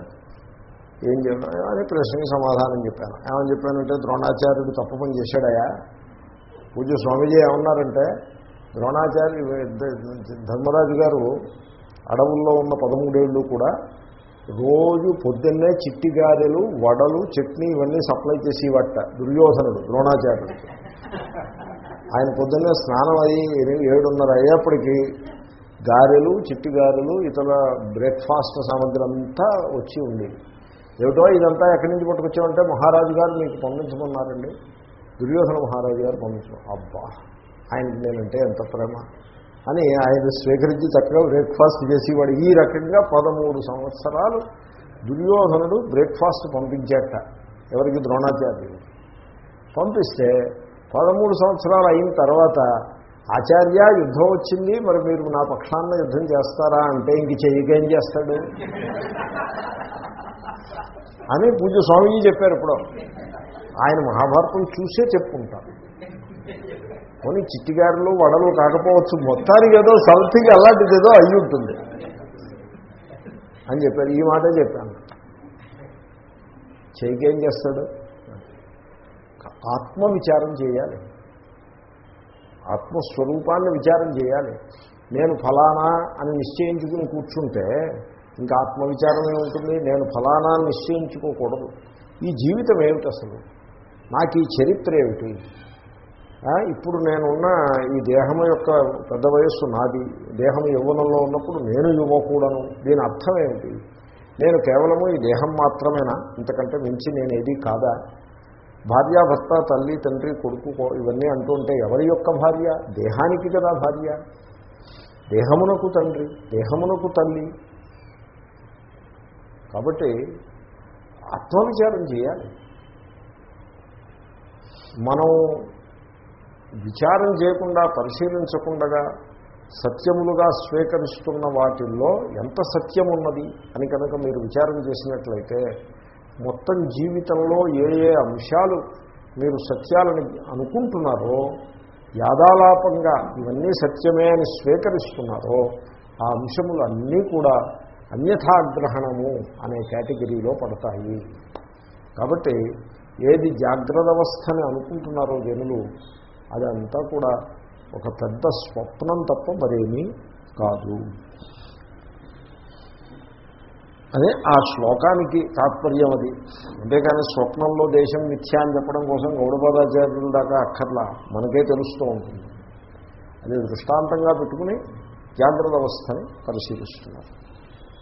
ఏం చెప్పాను అని ప్రశ్నకి సమాధానం చెప్పాను. ఏమని చెప్పానంటే ద్రోణాచార్యుడు తప్పు పని చేశాడయా? పూజ స్వామీజీ ఏమన్నారంటే ద్రోణాచార్య ధర్మరాజు గారు అడవుల్లో ఉన్న పదమూడేళ్ళు కూడా రోజు పొద్దున్నే చిట్టి గారెలు వడలు చట్నీ ఇవన్నీ సప్లై చేసేవట దుర్యోధనుడు ద్రోణాచార్యుడు. ఆయన పొద్దున్నే స్నానం అయ్యి ఏడున్నర అయ్యేప్పటికీ గారెలు చిట్టి గారెలు ఇతర బ్రేక్ఫాస్ట్ సామగ్రి అంతా వచ్చి ఉంది ఏమిటో ఇదంతా ఎక్కడి నుంచి పట్టుకొచ్చామంటే మహారాజు గారు మీకు పంపించమన్నారండి. దుర్యోధన మహారాజు గారు పంపించడం అబ్బా ఆయనకి నేనంటే ఎంత ప్రేమ. అని ఆయన స్వీకరించి చక్కగా బ్రేక్ఫాస్ట్ చేసేవాడు. ఈ రకంగా పదమూడు సంవత్సరాలు దుర్యోధనుడు బ్రేక్ఫాస్ట్ పంపించేట. ఎవరికి ద్రోణాచార్యుడు? పంపిస్తే పదమూడు సంవత్సరాలు అయిన తర్వాత ఆచార్య యుద్ధం వచ్చింది మరి మీరు నా పక్షాన్న యుద్ధం చేస్తారా అంటే ఇంక చేయకేం చేస్తాడు? అని పూజ స్వామీజీ చెప్పారు ఇప్పుడు. ఆయన మహాభారతం చూసే చెప్పుకుంటారు కొన్ని చిట్టిగారులు వడలు కాకపోవచ్చు మొత్తానికి ఏదో సంథింగ్ అలాంటిది ఏదో అయి ఉంటుంది అని చెప్పారు. ఈ మాటే చెప్పాను. చేయకేం చేస్తాడు? ఆత్మ విచారం చేయాలి. ఆత్మస్వరూపాన్ని విచారం చేయాలి. నేను ఫలానా అని నిశ్చయించుకుని కూర్చుంటే ఇంకా ఆత్మవిచారమే ఉంటుంది నేను ఫలానా నిశ్చయించుకోకూడదు. ఈ జీవితం ఏమిటి అసలు? నాకు ఈ చరిత్ర ఏమిటి? ఇప్పుడు నేనున్న ఈ దేహం యొక్క పెద్ద వయస్సు నాది. దేహం యవ్వనంలో ఉన్నప్పుడు నేను ఇవ్వకూడను దీని అర్థం ఏమిటి? నేను కేవలము ఈ దేహం మాత్రమేనా? ఇంతకంటే మించి నేను ఏది కాదా? భార్యాభర్త తల్లి తండ్రి కొడుకు ఇవన్నీ అంటుంటే ఎవరి యొక్క భార్య? దేహానికి కదా భార్య. దేహమునకు తండ్రి దేహమునకు తల్లి. కాబట్టి ఆత్మవిచారం చేయాలి. మనం విచారం చేయకుండా పరిశీలించకుండా సత్యములుగా స్వీకరిస్తున్న వాటిల్లో ఎంత సత్యం ఉన్నది అని కనుక మీరు విచారం చేసినట్లయితే మొత్తం జీవితంలో ఏ ఏ అంశాలు మీరు సత్యాలని అనుకుంటున్నారో యాదాలాపంగా ఇవన్నీ సత్యమే అని స్వీకరిస్తున్నారో ఆ అంశములు అన్నీ కూడా అన్యథాగ్రహణము అనే కేటగిరీలో పడతాయి. కాబట్టి ఏది జాగ్రత్త అవస్థని అనుకుంటున్నారో జనులు అదంతా కూడా ఒక పెద్ద స్వప్నం తప్ప మరేమీ కాదు. అదే ఆ శ్లోకానికి తాత్పర్యం అది. అంతేకాని స్వప్నంలో దేశం మిథ్యా అని చెప్పడం కోసం గౌడపాదాచార్యుల దాకా అక్కర్లా. మనకే తెలుస్తూ ఉంటుంది. అది దృష్టాంతంగా పెట్టుకుని జాగ్రత్త అవస్థని పరిశీలిస్తున్నారు.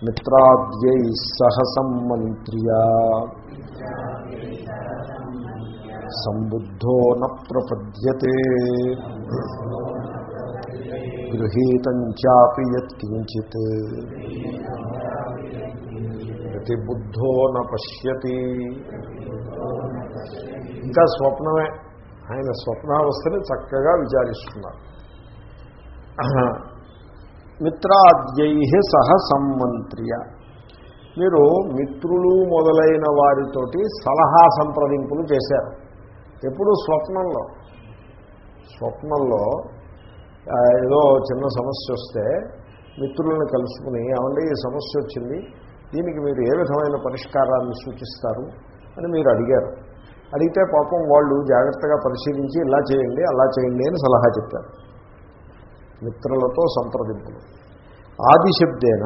మిత్రాద్యై సహసంమంత్రియ సంబుద్ధో న ప్రపద్యతే. గృహీతం చాపి యత్కించిత్ ప్రతిబుద్ధో న పశ్యతి. ఇంకా స్వప్నమే. ఆయన స్వప్నావస్థని చక్కగా విచారిస్తున్నారు. మిత్రాద్యై సహ సంమంత్రియ. మీరు మిత్రులు మొదలైన వారితోటి సలహా సంప్రదింపులు చేశారు. ఎప్పుడు స్వప్నంలో. స్వప్నంలో ఏదో చిన్న సమస్య వస్తే మిత్రులను కలుసుకుని ఏమంటే ఈ సమస్య వచ్చింది? దీనికి మీరు ఏ విధమైన పరిష్కారాన్ని సూచిస్తారు అని మీరు అడిగారు. అడిగితే పాపం వాళ్ళు జాగ్రత్తగా పరిశీలించి ఇలా చేయండి అలా చేయండి అని సలహా చెప్పారు. మిత్రులతో సంప్రదింపులు. ఆదిశబ్దేన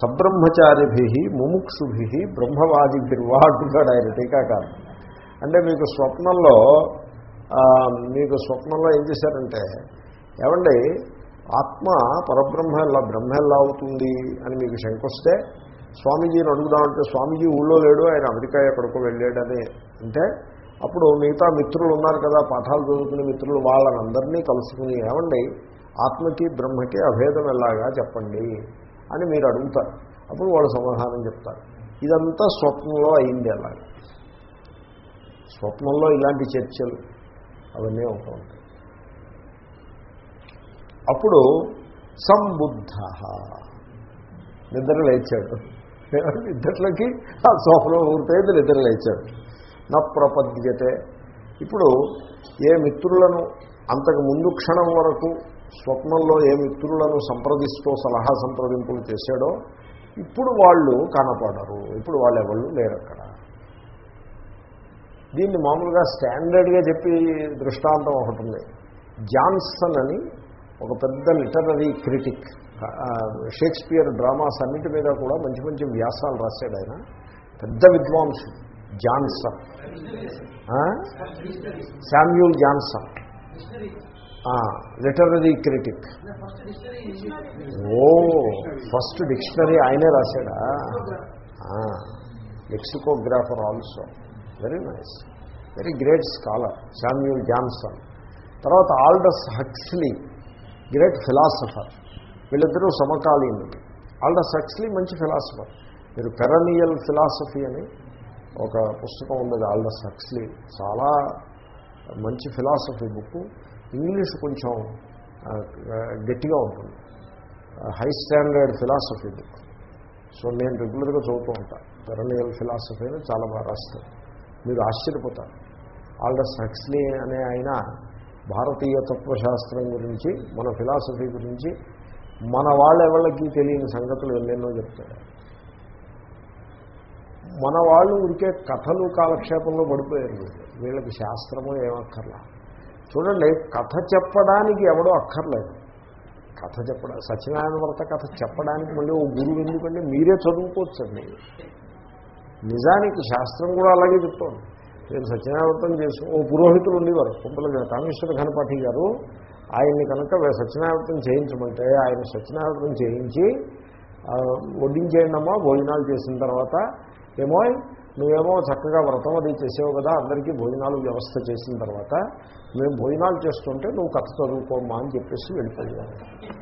సబ్రహ్మచారిభి ముముక్షుభి బ్రహ్మవాదిభిర్వా అంటున్నాడు ఆయన టీకాకారం. అంటే మీకు స్వప్నంలో మీకు స్వప్నంలో ఏం చేశారంటే ఏమండి ఆత్మ పరబ్రహ్మ ఎలా బ్రహ్మ ఎలా అవుతుంది అని మీకు శంకొస్తే స్వామీజీని అడుగుదామంటే స్వామీజీ ఊళ్ళో లేడు ఆయన అమెరికా ఎక్కడికో వెళ్ళాడని అంటే అప్పుడు మిగతా మిత్రులు ఉన్నారు కదా పాఠాలు చదువుకునే మిత్రులు వాళ్ళని అందరినీ కలుసుకుని ఏమండి ఆత్మకి బ్రహ్మకి అభేదం ఎలాగా చెప్పండి అని మీరు అడుగుతారు. అప్పుడు వాళ్ళు సమాధానం చెప్తారు. ఇదంతా స్వప్నంలో అయింది అలాగా. స్వప్నంలో ఇలాంటి చర్చలు అవన్నీ అవుతూ ఉంటాయి. అప్పుడు సంబుద్ధ నిద్ర లేచాడు. నిద్రలకి ఆ సోఫలో ఊరిపోయేది నిద్ర లేచాడు. నా ప్రపద్యతే ఇప్పుడు ఏ మిత్రులను అంతకు ముందు క్షణం వరకు స్వప్నంలో ఏ మిత్రులను సంప్రదిస్తూ సలహా సంప్రదింపులు చేశాడో ఇప్పుడు వాళ్ళు కనపడరు. ఇప్పుడు వాళ్ళు ఎవరు లేరు అక్కడ. దీన్ని మామూలుగా స్టాండర్డ్గా చెప్పి దృష్టాంతం ఒకటి ఉంది. జాన్సన్ అని ఒక పెద్ద లిటరరీ క్రిటిక్. షేక్స్పియర్ డ్రామాస్ అన్నిటి మీద కూడా మంచి మంచి వ్యాసాలు రాశాడు ఆయన. పెద్ద విద్వాంసుడు Johnson. Samuel Johnson. Literary critic. ఓ ఫస్ట్ డిక్షనరీ ఆయనే రాశాడా? Lexicographer also. Very nice very great scholar Samuel Johnson. తర్వాత ఆల్డస్ హక్స్లీ గ్రేట్ ఫిలాసఫర్ వీళ్ళిద్దరూ సమకాలీనులు. ఆల్డస్ సక్స్లీ మంచి ఫిలాసఫర్. మీరు పెరనియల్ ఫిలాసఫీ అని ఒక పుస్తకం ఉన్నది ఆల్డస్ సక్స్లీ. చాలా మంచి ఫిలాసఫీ బుక్ ఇంగ్లీష్ కొంచెం గట్టిగా ఉంటుంది. High standard philosophy book. So నేను రెగ్యులర్గా చదువుతూ ఉంటాను పెరనియల్ ఫిలాసఫీ అని చాలా బాగా రాస్తాను మీరు ఆశ్చర్యపోతారు. ఆల్డస్ హక్స్లీ అనే ఆయన భారతీయ తత్వశాస్త్రం గురించి మన ఫిలాసఫీ గురించి మన వాళ్ళెవళ్ళకి తెలియని సంగతులు ఎన్నెన్నో చెప్తాడు మన వాళ్ళు ఉరికే కథలు కాలక్షేపంలో పడిపోయారు వీళ్ళకి శాస్త్రము ఏమక్కర్లా చూడండి కథ చెప్పడానికి ఎవడో అక్కర్లేదు. కథ చెప్పడం సత్యనారాయణ వ్రత కథ చెప్పడానికి మళ్ళీ ఓ గురువు ఎందుకంటే మీరే చదువుకోవచ్చండి. నిజానికి శాస్త్రం కూడా అలాగే చెప్తోంది. నేను సత్యనారాయణ వ్రతం చేసి ఓ పురోహితులు ఉండేవారు కుంపల కామేశ్వర ఘనపాఠి గారు. ఆయన్ని కనుక సత్యనారాయణం చేయించమంటే ఆయన సత్యనారాయణం చేయించి ఆ, వడ్డించేయండి అమ్మా భోజనాలు చేసిన తర్వాత ఏమో నువ్వేమో చక్కగా వ్రతం అది చేసావు కదా అందరికీ భోజనాలు వ్యవస్థ చేసిన తర్వాత మేము భోజనాలు చేస్తుంటే నువ్వు కథ చదువుకోమ్మా అని చెప్పేసి వెళ్ళిపోయాను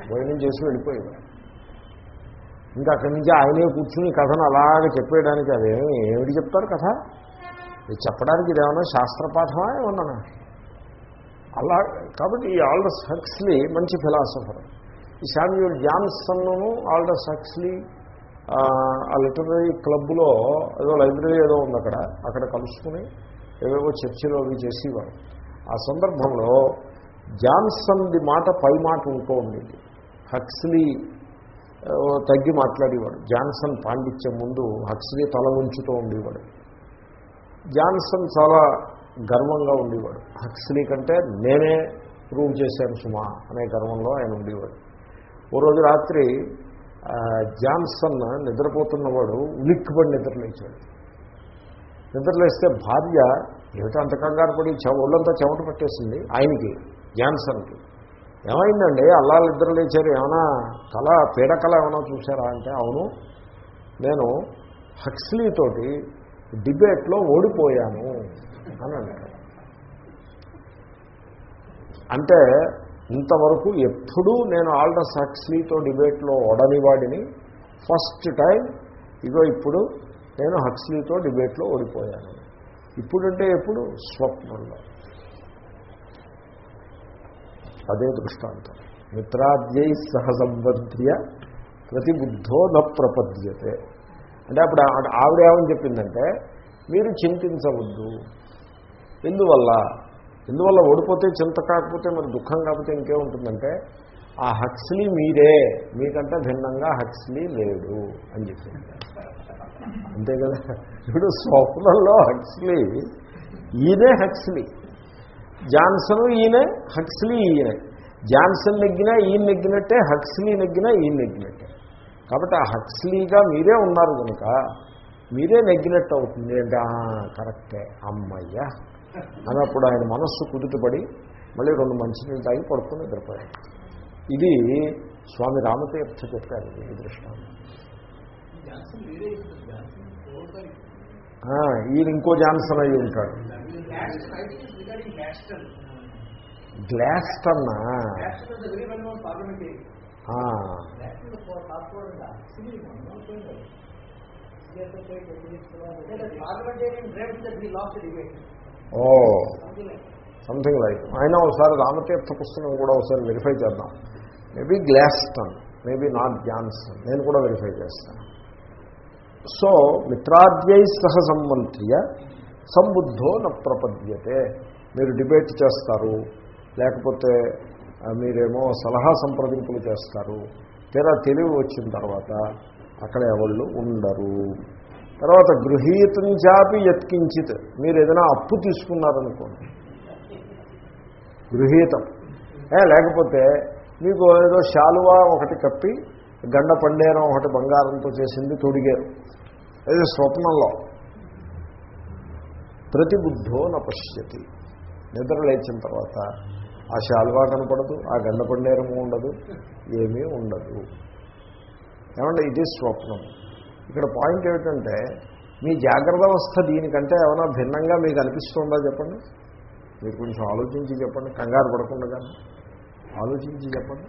భోజనం చేసి వెళ్ళిపోయాడు ఇంకా అక్కడి నుంచి ఆయనే కూర్చుని కథను అలాగ చెప్పేయడానికి అదేమి ఏమిటి చెప్తారు కథ? ఇది చెప్పడానికి ఇదేమన్నా శాస్త్రపాఠమా ఏమన్నా అలా కాబట్టి ఈ ఆల్డస్ హక్స్లీ మంచి ఫిలాసఫర్. ఈ శామ్యూల్ జాన్సన్ను ఆల్డస్ హక్స్లీ ఆ, లిటరీ లిటరరీ క్లబ్లో ఏదో లైబ్రరీ ఏదో ఉంది అక్కడ అక్కడ కలుసుకుని ఏవేవో చర్చలు అవి చేసేవారు. ఆ సందర్భంలో జాన్సన్ది మాట పై మాట ఉంటూ ఉండేది. హక్స్లీ తగ్గి మాట్లాడేవాడు. జాన్సన్ పాండిత్యం ముందు హక్స్లీ తల ఉంచుతూ ఉండేవాడు. జాన్సన్ చాలా గర్వంగా ఉండేవాడు. హక్స్లీ కంటే నేనే ప్రూవ్ చేశాను సుమా అనే గర్వంలో ఆయన ఉండేవాడు. ఓ రోజు రాత్రి జాన్సన్ నిద్రపోతున్నవాడు ఉలిక్కిపడి నిద్రలేచాడు నిద్రలేస్తే భార్య ఏమిటో అంత కంగారు పడి చెవ ఒళ్ళంతా చెమట పట్టేసింది ఆయనకి జాన్సన్కి. ఏమైందండి? అల్లా నిద్రలేచారు ఏమైనా కళ పీడకళ ఏమైనా చూసారా అంటే అవును. నేను హక్స్లీ తోటి డిబేట్లో ఓడిపోయాను. అని అంటారు. అంటే ఇంతవరకు ఎప్పుడూ నేను ఆల్డస్ హక్స్లీతో డిబేట్లో ఓడని వాడిని ఫస్ట్ టైం ఇగో ఇప్పుడు నేను హక్స్లీతో డిబేట్లో ఓడిపోయాను. ఇప్పుడంటే ఎప్పుడు? స్వప్నంలో. అదే దృష్టాంతం. మిత్రాద్యై సహసంబధ్య ప్రతిబుద్ధో న ప్రపద్యతే అంటే అప్పుడు ఆ- ఆవిడ ఏమని చెప్పిందంటే మీరు చింతించవద్దు. ఎందువల్ల? ఎందువల్ల ఓడిపోతే చింత కాకపోతే మరి దుఃఖం కాకపోతే ఇంకేముంటుందంటే ఆ హక్స్లీ మీరే మీకంటే భిన్నంగా హక్స్లీ లేడు అని చెప్పింది. అంతే కదా? ఇప్పుడు స్వప్నంలో హక్స్లీ ఈయనే హక్స్లీ. జాన్సన్ ఈయనే హక్స్లీ ఈయనే. జాన్సన్ నెగ్గినా ఈయన నెగ్గినట్టే హక్స్లీ నెగ్గినా ఈయన నెగ్గినట్టే. కాబట్టి ఆ హక్స్లీగా మీరే ఉన్నారు కనుక మీరే నెగ్గినట్టు అవుతుంది. అంటే కరెక్టే. అమ్మయ్యా. అన్నప్పుడు ఆయన మనస్సు కుదుటపడి మళ్ళీ రెండు మంచినీళ్ళు తాగి పడుకుని నిద్రపోయాడు. ఇది స్వామి రామతీర్థ చెప్పారు ఈ దృష్టాన్ని ఈయన ఇంకో జాన్సన్ అయ్యి ఉంటాడు. గ్లాస్టన్నా ఆ, ఓ సంథింగ్ లైక్ అయినా ఒకసారి రామతీర్థ పుస్తకం కూడా ఒకసారి వెరిఫై చేద్దాం. Maybe Gladstone maybe not Johnson నేను కూడా వెరిఫై చేస్తాను. సో మిత్రాద్యై సహ సంబంధ్య సంబుద్ధో న ప్రపద్యతే. మీరు డిబేట్ చేస్తారు లేకపోతే మీరేమో సలహా సంప్రదింపులు చేస్తారు. తీరా తెలివి వచ్చిన తర్వాత అక్కడ ఎవళ్ళు ఉండరు. తర్వాత గృహీతం చాపి యత్కించిత్. మీరు ఏదైనా అప్పు తీసుకున్నారనుకోండి. గృహీతం. ఏ, లేకపోతే మీకు ఏదో శాలువా ఒకటి కప్పి గండ పండేరం ఒకటి బంగారంతో చేసింది తొడిగారు. అది స్వప్నంలో. ప్రతిబుద్ధో నపశ్యతి. నిద్ర లేచిన తర్వాత ఆ శాలువా కనపడదు ఆ గండ పండేరము ఉండదు ఏమీ ఉండదు. ఏమంటే ఇది స్వప్నం. ఇక్కడ పాయింట్ ఏమిటంటే మీ జాగ్రత్త అవస్థ దీనికంటే ఏమైనా భిన్నంగా మీకు అనిపిస్తుందా చెప్పండి? మీరు కొంచెం ఆలోచించి చెప్పండి. కంగారు పడకుండా ఆలోచించి చెప్పండి.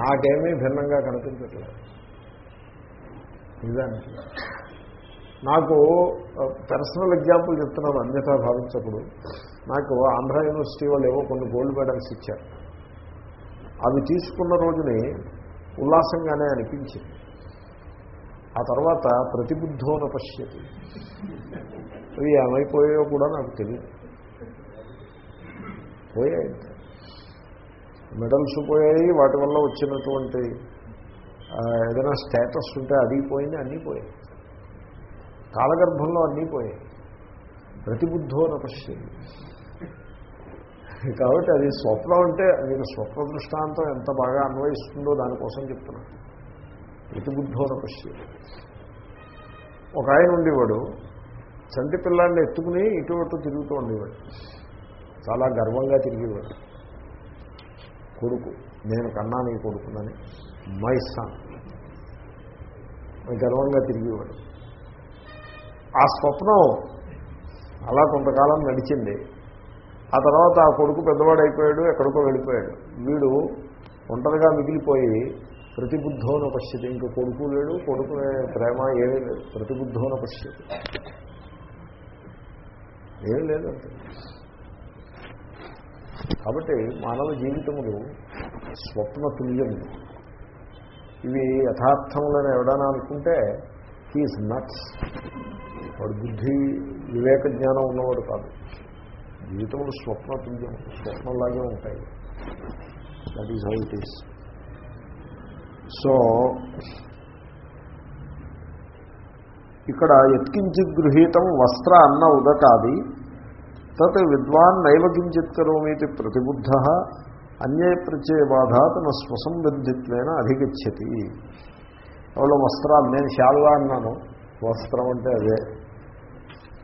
నాకేమీ భిన్నంగా కనిపించట్లేదు. నిజానికి నాకు పర్సనల్ ఎగ్జాంపుల్ చెప్తున్నాను అన్యథా భావించప్పుడు. నాకు ఆంధ్ర యూనివర్సిటీ వాళ్ళు ఏవో కొన్ని గోల్డ్ మెడల్స్ ఇచ్చారు. అవి తీసుకున్న రోజుని ఉల్లాసంగానే అనిపించింది. ఆ తర్వాత ప్రతిబుద్ధోన పశ్యతి అవి ఏమైపోయాయో కూడా నాకు తెలియదు. పోయాయి. మెడల్స్ పోయాయి వాటి వల్ల వచ్చినటువంటి ఏదైనా స్టేటస్ ఉంటే అది పోయింది అన్నీ పోయాయి. కాలగర్భంలో అన్నీ పోయాయి. ప్రతిబుద్ధోన పశ్యతి కాబట్టి అది స్వప్నం అంటే మీకు స్వప్న దృష్టాంతం ఎంత బాగా అన్వయిస్తుందో దానికోసం చెప్తున్నా. ప్రతిబుద్ధో పశ్చి ఒక ఆయన ఉండేవాడు చంటి పిల్లాన్ని ఎత్తుకుని ఇటు అటు తిరుగుతూ ఉండేవాడు. చాలా గర్వంగా తిరిగేవాడు. కొడుకు నేను కన్నా నీ కొడుకునని మై సన్ గర్వంగా తిరిగేవాడు. ఆ స్వప్నం అలా కొంతకాలం నడిచింది. ఆ తర్వాత ఆ కొడుకు పెద్దవాడు అయిపోయాడు ఎక్కడికో వెళ్ళిపోయాడు. వీడు ఒంటరిగా మిగిలిపోయి ప్రతిబుద్ధోన పశ్యతి ఇంక కొడుకు లేడు కొడుకు ప్రేమ ఏమీ లేదు ప్రతిబుద్ధోన పశ్యతి ఏం లేదంటే. కాబట్టి మానవ జీవితములు స్వప్న తుల్యములు ఇవి యథార్థములని ఎవడన్నా అనుకుంటే హీఈస్ నట్స్ వాడు బుద్ధి వివేక జ్ఞానం ఉన్నవాడు కాదు. జీవితంలో స్వప్న తుల్యం స్వప్నంలాగే ఉంటాయి. That is how it is so ఇక్కడ ఎత్కించి గృహీతం వస్త్ర అన్న ఉదకాది తత్ విద్వాన్ నైవ కించిత్ కరోమీతి ప్రతిబుద్ధ అన్యే ప్రత్యయ బాధ తన స్వసంబద్ధిత్వేన అధిగచ్చతి. ఎవరో వస్త్రాలు నేను శాలువా అన్నాను. వస్త్రం అంటే అదే.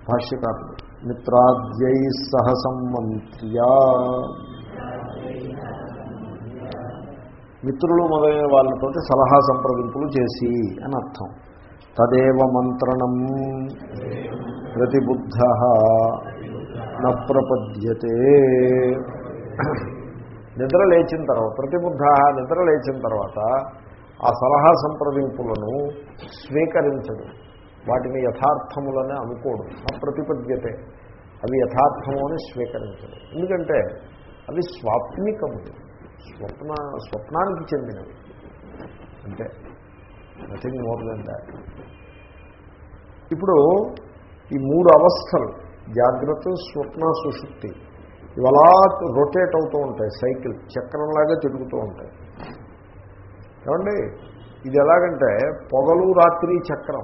భాష్యకారులు మిత్రాద్యై సహ సంమంత్ర్యా మిత్రులు మొదలైన వాళ్ళతోటి సలహా సంప్రదింపులు చేసి అని అర్థం. తదేవ మంత్రణం ప్రతిబుద్ధ న ప్రపద్యతే. నిద్ర లేచిన తర్వాత ప్రతిబుద్ధ నిద్ర లేచిన తర్వాత ఆ సలహా సంప్రదింపులను స్వీకరించడు వాటిని యథార్థములనే అనుకోడు నా ప్రతిపద్యతే. అవి యథార్థము అని స్వీకరించడం. ఎందుకంటే అవి స్వాప్నికము. స్వప్న స్వప్నానికి చెందినవి. అంటే నథింగ్ మోర్ దెన్ దాట్ ఇప్పుడు ఈ మూడు అవస్థలు జాగ్రత్త స్వప్న సుషుప్తి ఇవలా రొటేట్ అవుతూ ఉంటాయి సైకిల్ చక్రంలాగా తిరుగుతూ ఉంటాయి. ఏమండి? ఇది ఎలాగంటే పొగలు రాత్రి చక్రం.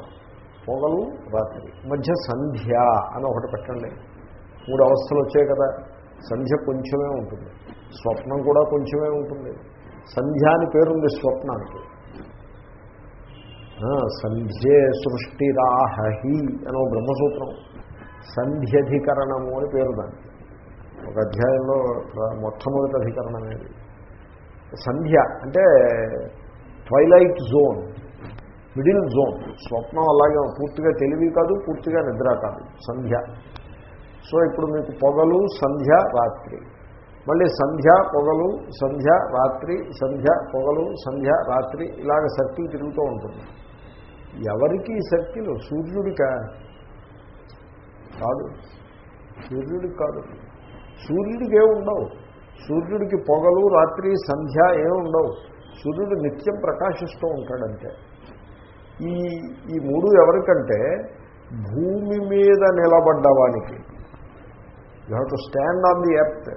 పొగలు రాత్రి మధ్య సంధ్య అని ఒకటి పెట్టండి. మూడు అవస్థలు వచ్చాయి కదా. సంధ్య కొంచెమే ఉంటుంది. స్వప్నం కూడా కొంచెమే ఉంటుంది. సంధ్య అని పేరుంది స్వప్నానికి. ఆ, సంధ్యే సృష్టిరాహి అనో బ్రహ్మసూత్రం. సంధ్యధికరణము అని పేరు దానికి. ఒక అధ్యాయంలో మొట్టమొదటి అధికరణం అనేది సంధ్య అంటే ట్వైలైట్ జోన్ మిడిల్ జోన్. స్వప్నం అలాగే పూర్తిగా తెలివి కాదు పూర్తిగా నిద్ర కాదు. సంధ్య. సో ఇప్పుడు మీకు పొగలు సంధ్య రాత్రి. మళ్ళీ సంధ్య పొగలు సంధ్య రాత్రి సంధ్య పొగలు సంధ్య రాత్రి ఇలాగ సర్కిల్ తిరుగుతూ ఉంటుంది. ఎవరికి ఈ సర్కిల్? సూర్యుడికా? కాదు. సూర్యుడికి కాదు. సూర్యుడికి ఏముండవు సూర్యుడికి పొగలు రాత్రి సంధ్య ఏముండవు సూర్యుడు నిత్యం ప్రకాశిస్తూ ఉంటాడంటే. ఈ ఈ మూడు ఎవరికంటే భూమి మీద నిలబడ్డవానికి you have to stand on the earth.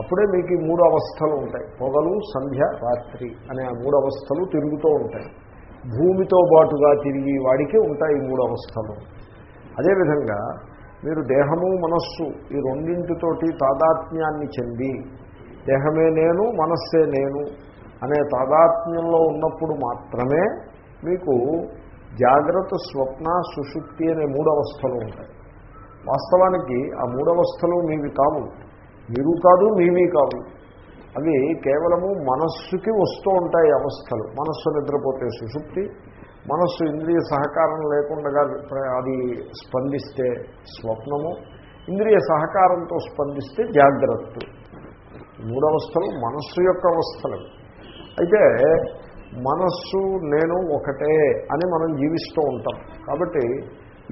అప్పుడే మీకు ఈ మూడు అవస్థలు ఉంటాయి. పొగలు సంధ్య రాత్రి అనే మూడు అవస్థలు తిరుగుతూ ఉంటాయి. భూమితో పాటుగా తిరిగి వాడికి ఉంటాయి ఈ మూడు అవస్థలు. అదేవిధంగా మీరు దేహము మనస్సు ఈ రెండింటితోటి తాదాత్మ్యాన్ని చెంది దేహమే నేను మనస్సే నేను అనే తాదాత్మ్యంలో ఉన్నప్పుడు మాత్రమే మీకు జాగ్రత్త స్వప్న సుషుప్తి అనే మూడు అవస్థలు ఉంటాయి. వాస్తవానికి ఆ మూడవస్థలు మీవి కావు. మీరు కాదు మీవి కావు. అవి కేవలము మనస్సుకి వస్తూ ఉంటాయి అవస్థలు. మనస్సు నిద్రపోతే సుషుప్తి మనస్సు ఇంద్రియ సహకారం లేకుండా అది స్పందిస్తే స్వప్నము ఇంద్రియ సహకారంతో స్పందిస్తే జాగ్రత్త. మూడవస్థలు మనస్సు యొక్క అవస్థలు. అయితే మనస్సు నేను ఒకటే అని మనం జీవిస్తూ ఉంటాం. కాబట్టి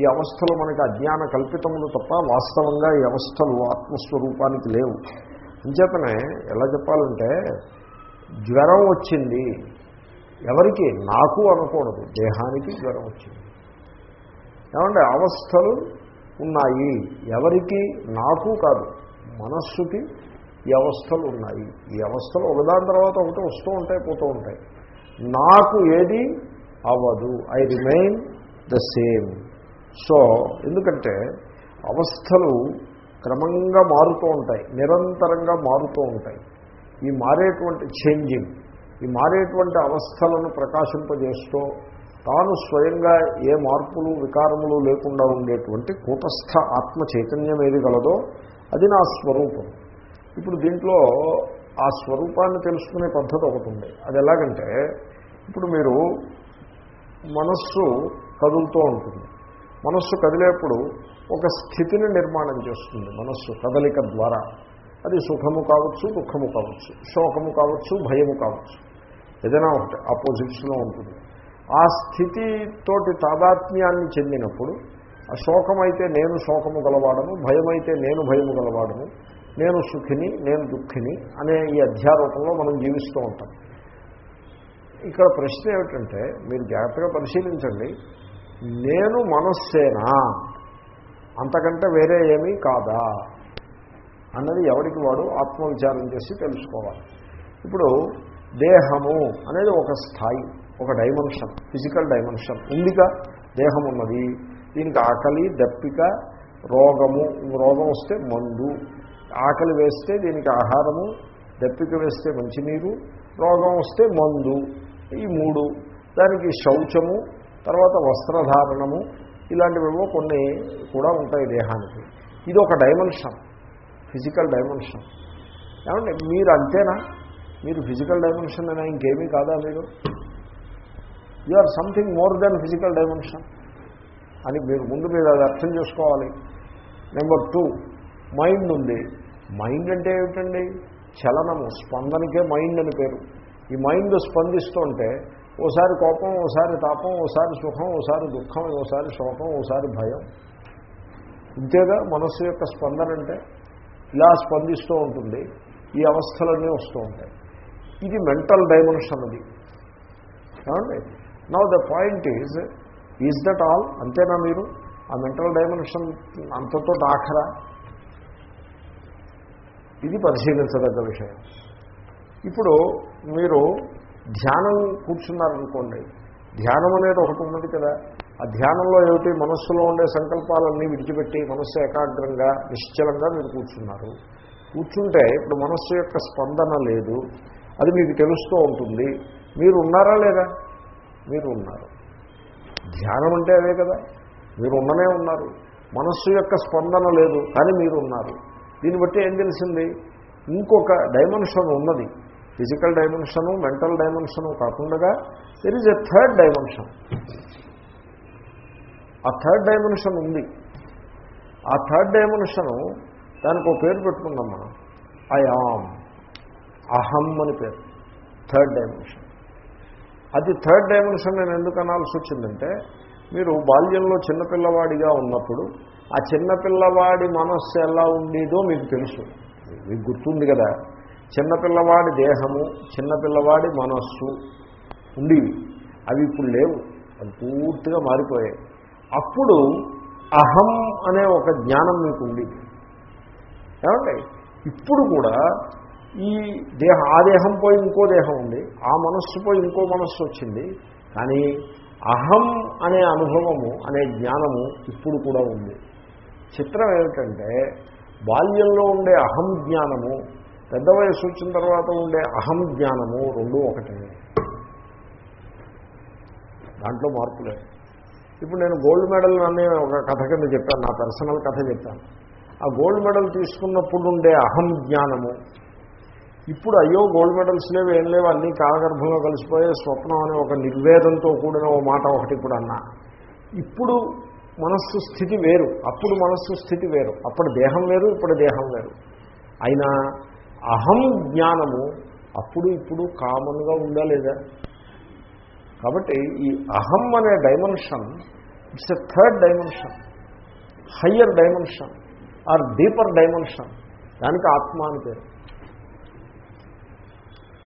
ఈ అవస్థలు మనకి అజ్ఞాన కల్పితములు తప్ప వాస్తవంగా ఈ అవస్థలు ఆత్మస్వరూపానికి లేవు. అంచేతనే ఎలా చెప్పాలంటే జ్వరం వచ్చింది. ఎవరికి? నాకు అనకూడదు. దేహానికి జ్వరం వచ్చింది. ఏమంటే అవస్థలు ఉన్నాయి. ఎవరికి? నాకు కాదు. మనస్సుకి ఈ అవస్థలు ఉన్నాయి. ఈ అవస్థలు ఒకదాని తర్వాత ఒకటి వస్తూ ఉంటాయి పోతూ ఉంటాయి. నాకు ఏది? అవ్వదు I remain the same. So ఎందుకంటే అవస్థలు క్రమంగా మారుతూ ఉంటాయి నిరంతరంగా మారుతూ ఉంటాయి. ఈ మారేటువంటి చేంజింగ్ ఈ మారేటువంటి అవస్థలను ప్రకాశింపజేస్తూ తాను స్వయంగా ఏ మార్పులు వికారములు లేకుండా ఉండేటువంటి కూటస్థ ఆత్మ చైతన్యం ఏది గలదో అది నా స్వరూపం. ఇప్పుడు దీంట్లో ఆ స్వరూపాన్ని తెలుసుకునే పద్ధతి ఒకటి ఉంది. అది ఎలాగంటే ఇప్పుడు మీరు మనస్సు కదులుతూ ఉంటుంది. మనస్సు కదిలేప్పుడు ఒక స్థితిని నిర్మాణం చేస్తుంది మనస్సు కదలిక ద్వారా. అది సుఖము కావచ్చు దుఃఖము కావచ్చు శోకము కావచ్చు భయము కావచ్చు. ఏదైనా ఒకటి ఆపోజిట్స్లో ఉంటుంది. ఆ స్థితితోటి తాదాత్మ్యాన్ని చెందినప్పుడు ఆ శోకమైతే నేను శోకము గలవాడను భయమైతే నేను భయము గలవాడను నేను సుఖిని నేను దుఃఖిని అనే ఈ అధ్యారూపంలో మనం జీవిస్తూ ఉంటాం. ఇక్కడ ప్రశ్న ఏమిటంటే మీరు జాగ్రత్తగా పరిశీలించండి. నేను మనస్సేనా? అంతకంటే వేరే ఏమీ కాదా? అన్నది ఎవరికి వాడు ఆత్మవిచారం చేసి తెలుసుకోవాలి. ఇప్పుడు దేహము అనేది ఒక స్థాయి ఒక డైమెన్షన్ ఫిజికల్ డైమెన్షన్ ఉందిగా? దేహం ఉన్నది. దీనికి ఆకలి దప్పిక రోగము రోగం వస్తే మందు. ఆకలి వేస్తే దీనికి ఆహారము దప్పిక వేస్తే మంచినీరు రోగం వస్తే మందు. ఈ మూడు. దానికి శౌచము తర్వాత వస్త్రధారణము ఇలాంటివేవో కొన్ని కూడా ఉంటాయి దేహానికి. ఇది ఒక డైమెన్షన్ ఫిజికల్ డైమెన్షన్. ఏమంటే మీరు అంతేనా? మీరు ఫిజికల్ డైమెన్షన్ అయినా ఇంకేమీ కాదా మీరు? You are something more than physical dimension. అని మీరు ముందు మీరు అది అర్థం చేసుకోవాలి. నెంబర్ టూ మైండ్ ఉంది. మైండ్ అంటే ఏమిటండి? చలనము స్పందనకే మైండ్ అని పేరు. ఈ మైండ్ స్పందిస్తుంటే ఓసారి కోపం ఓసారి తాపం ఓసారి సుఖం ఓసారి దుఃఖం ఓసారి శోకం ఓసారి భయం. ఇంతేగా మనస్సు యొక్క స్పందన అంటే ఇలా స్పందిస్తూ ఉంటుంది ఈ అవస్థలన్నీ వస్తూ ఉంటాయి. ఇది మెంటల్ డైమెన్షన్ అది. ఏమండి? Now the point is is that all అంతేనా మీరు? ఆ మెంటల్ డైమెన్షన్ అంతతో ఆఖరా ఇది పరిశీలించదగ్గ విషయం. ఇప్పుడు మీరు ధ్యానం కూర్చున్నారనుకోండి ధ్యానం అనేది ఒకటి ఉన్నది కదా. ఆ ధ్యానంలో ఏమిటి? మనస్సులో ఉండే సంకల్పాలన్నీ విడిచిపెట్టి మనస్సు ఏకాగ్రంగా నిశ్చలంగా మీరు కూర్చున్నారు. కూర్చుంటే ఇప్పుడు మనస్సు యొక్క స్పందన లేదు. అది మీకు తెలుస్తూ ఉంటుంది. మీరు ఉన్నారా లేదా? మీరు ఉన్నారు ధ్యానం అంటే అదే కదా. మీరు ఉన్ననే ఉన్నారు. మనస్సు యొక్క స్పందన లేదు కానీ మీరు ఉన్నారు దీన్ని బట్టి ఏం తెలిసింది? ఇంకొక డైమెన్షన్ ఉన్నది. ఫిజికల్ డైమెన్షను మెంటల్ డైమెన్షను కాకుండా there is a third dimension ఆ థర్డ్ డైమెన్షన్ ఉంది. ఆ థర్డ్ డైమెన్షను దానికి ఒక పేరు పెట్టుకుందాం మనం. ఐ ఆమ్ అహం అని పేరు. థర్డ్ డైమెన్షన్ అది థర్డ్ డైమెన్షన్ నేను ఎందుకు అనాల్సి వచ్చిందంటే మీరు బాల్యంలో చిన్నపిల్లవాడిగా ఉన్నప్పుడు ఆ చిన్నపిల్లవాడి మనస్సు ఎలా ఉండేదో మీకు తెలుసు. మీకు గుర్తుంది కదా? చిన్నపిల్లవాడి దేహము చిన్నపిల్లవాడి మనస్సు ఉండేవి. అవి ఇప్పుడు లేవు. అవి పూర్తిగా మారిపోయాయి. అప్పుడు అహం అనే ఒక జ్ఞానం మీకు ఉండేది. ఏమండి? ఇప్పుడు కూడా ఈ దేహ ఆ దేహం పోయి ఇంకో దేహం ఉంది ఆ మనస్సు పోయి ఇంకో మనస్సు వచ్చింది కానీ అహం అనే అనుభవము అనే జ్ఞానము ఇప్పుడు కూడా ఉంది. చిత్రం ఏమిటంటే బాల్యంలో ఉండే అహం జ్ఞానము పెద్ద వయసు వచ్చిన తర్వాత ఉండే అహం జ్ఞానము రెండు ఒకటే. దాంట్లో మార్పు లేదు. ఇప్పుడు నేను గోల్డ్ మెడల్ అనే ఒక కథ కింద చెప్పాను నా పర్సనల్ కథ చెప్పాను. ఆ గోల్డ్ మెడల్ తీసుకున్నప్పుడు ఉండే అహం జ్ఞానము ఇప్పుడు అయ్యో గోల్డ్ మెడల్స్ లేవు ఏం లేవు అన్నీ కాలగర్భంలో కలిసిపోయే స్వప్నం అనే ఒక నిర్వేదంతో కూడిన ఓ మాట ఒకటి ఇప్పుడు అన్నా. ఇప్పుడు మనస్సు స్థితి వేరు అప్పుడు మనస్సు స్థితి వేరు అప్పుడు దేహం వేరు ఇప్పుడు దేహం వేరు. అయినా అహం జ్ఞానము అప్పుడు ఇప్పుడు కామన్గా ఉందా లేదా? కాబట్టి ఈ అహం అనే dimension it's a third dimension higher dimension or deeper dimension దానికి ఆత్మ అని పేరు.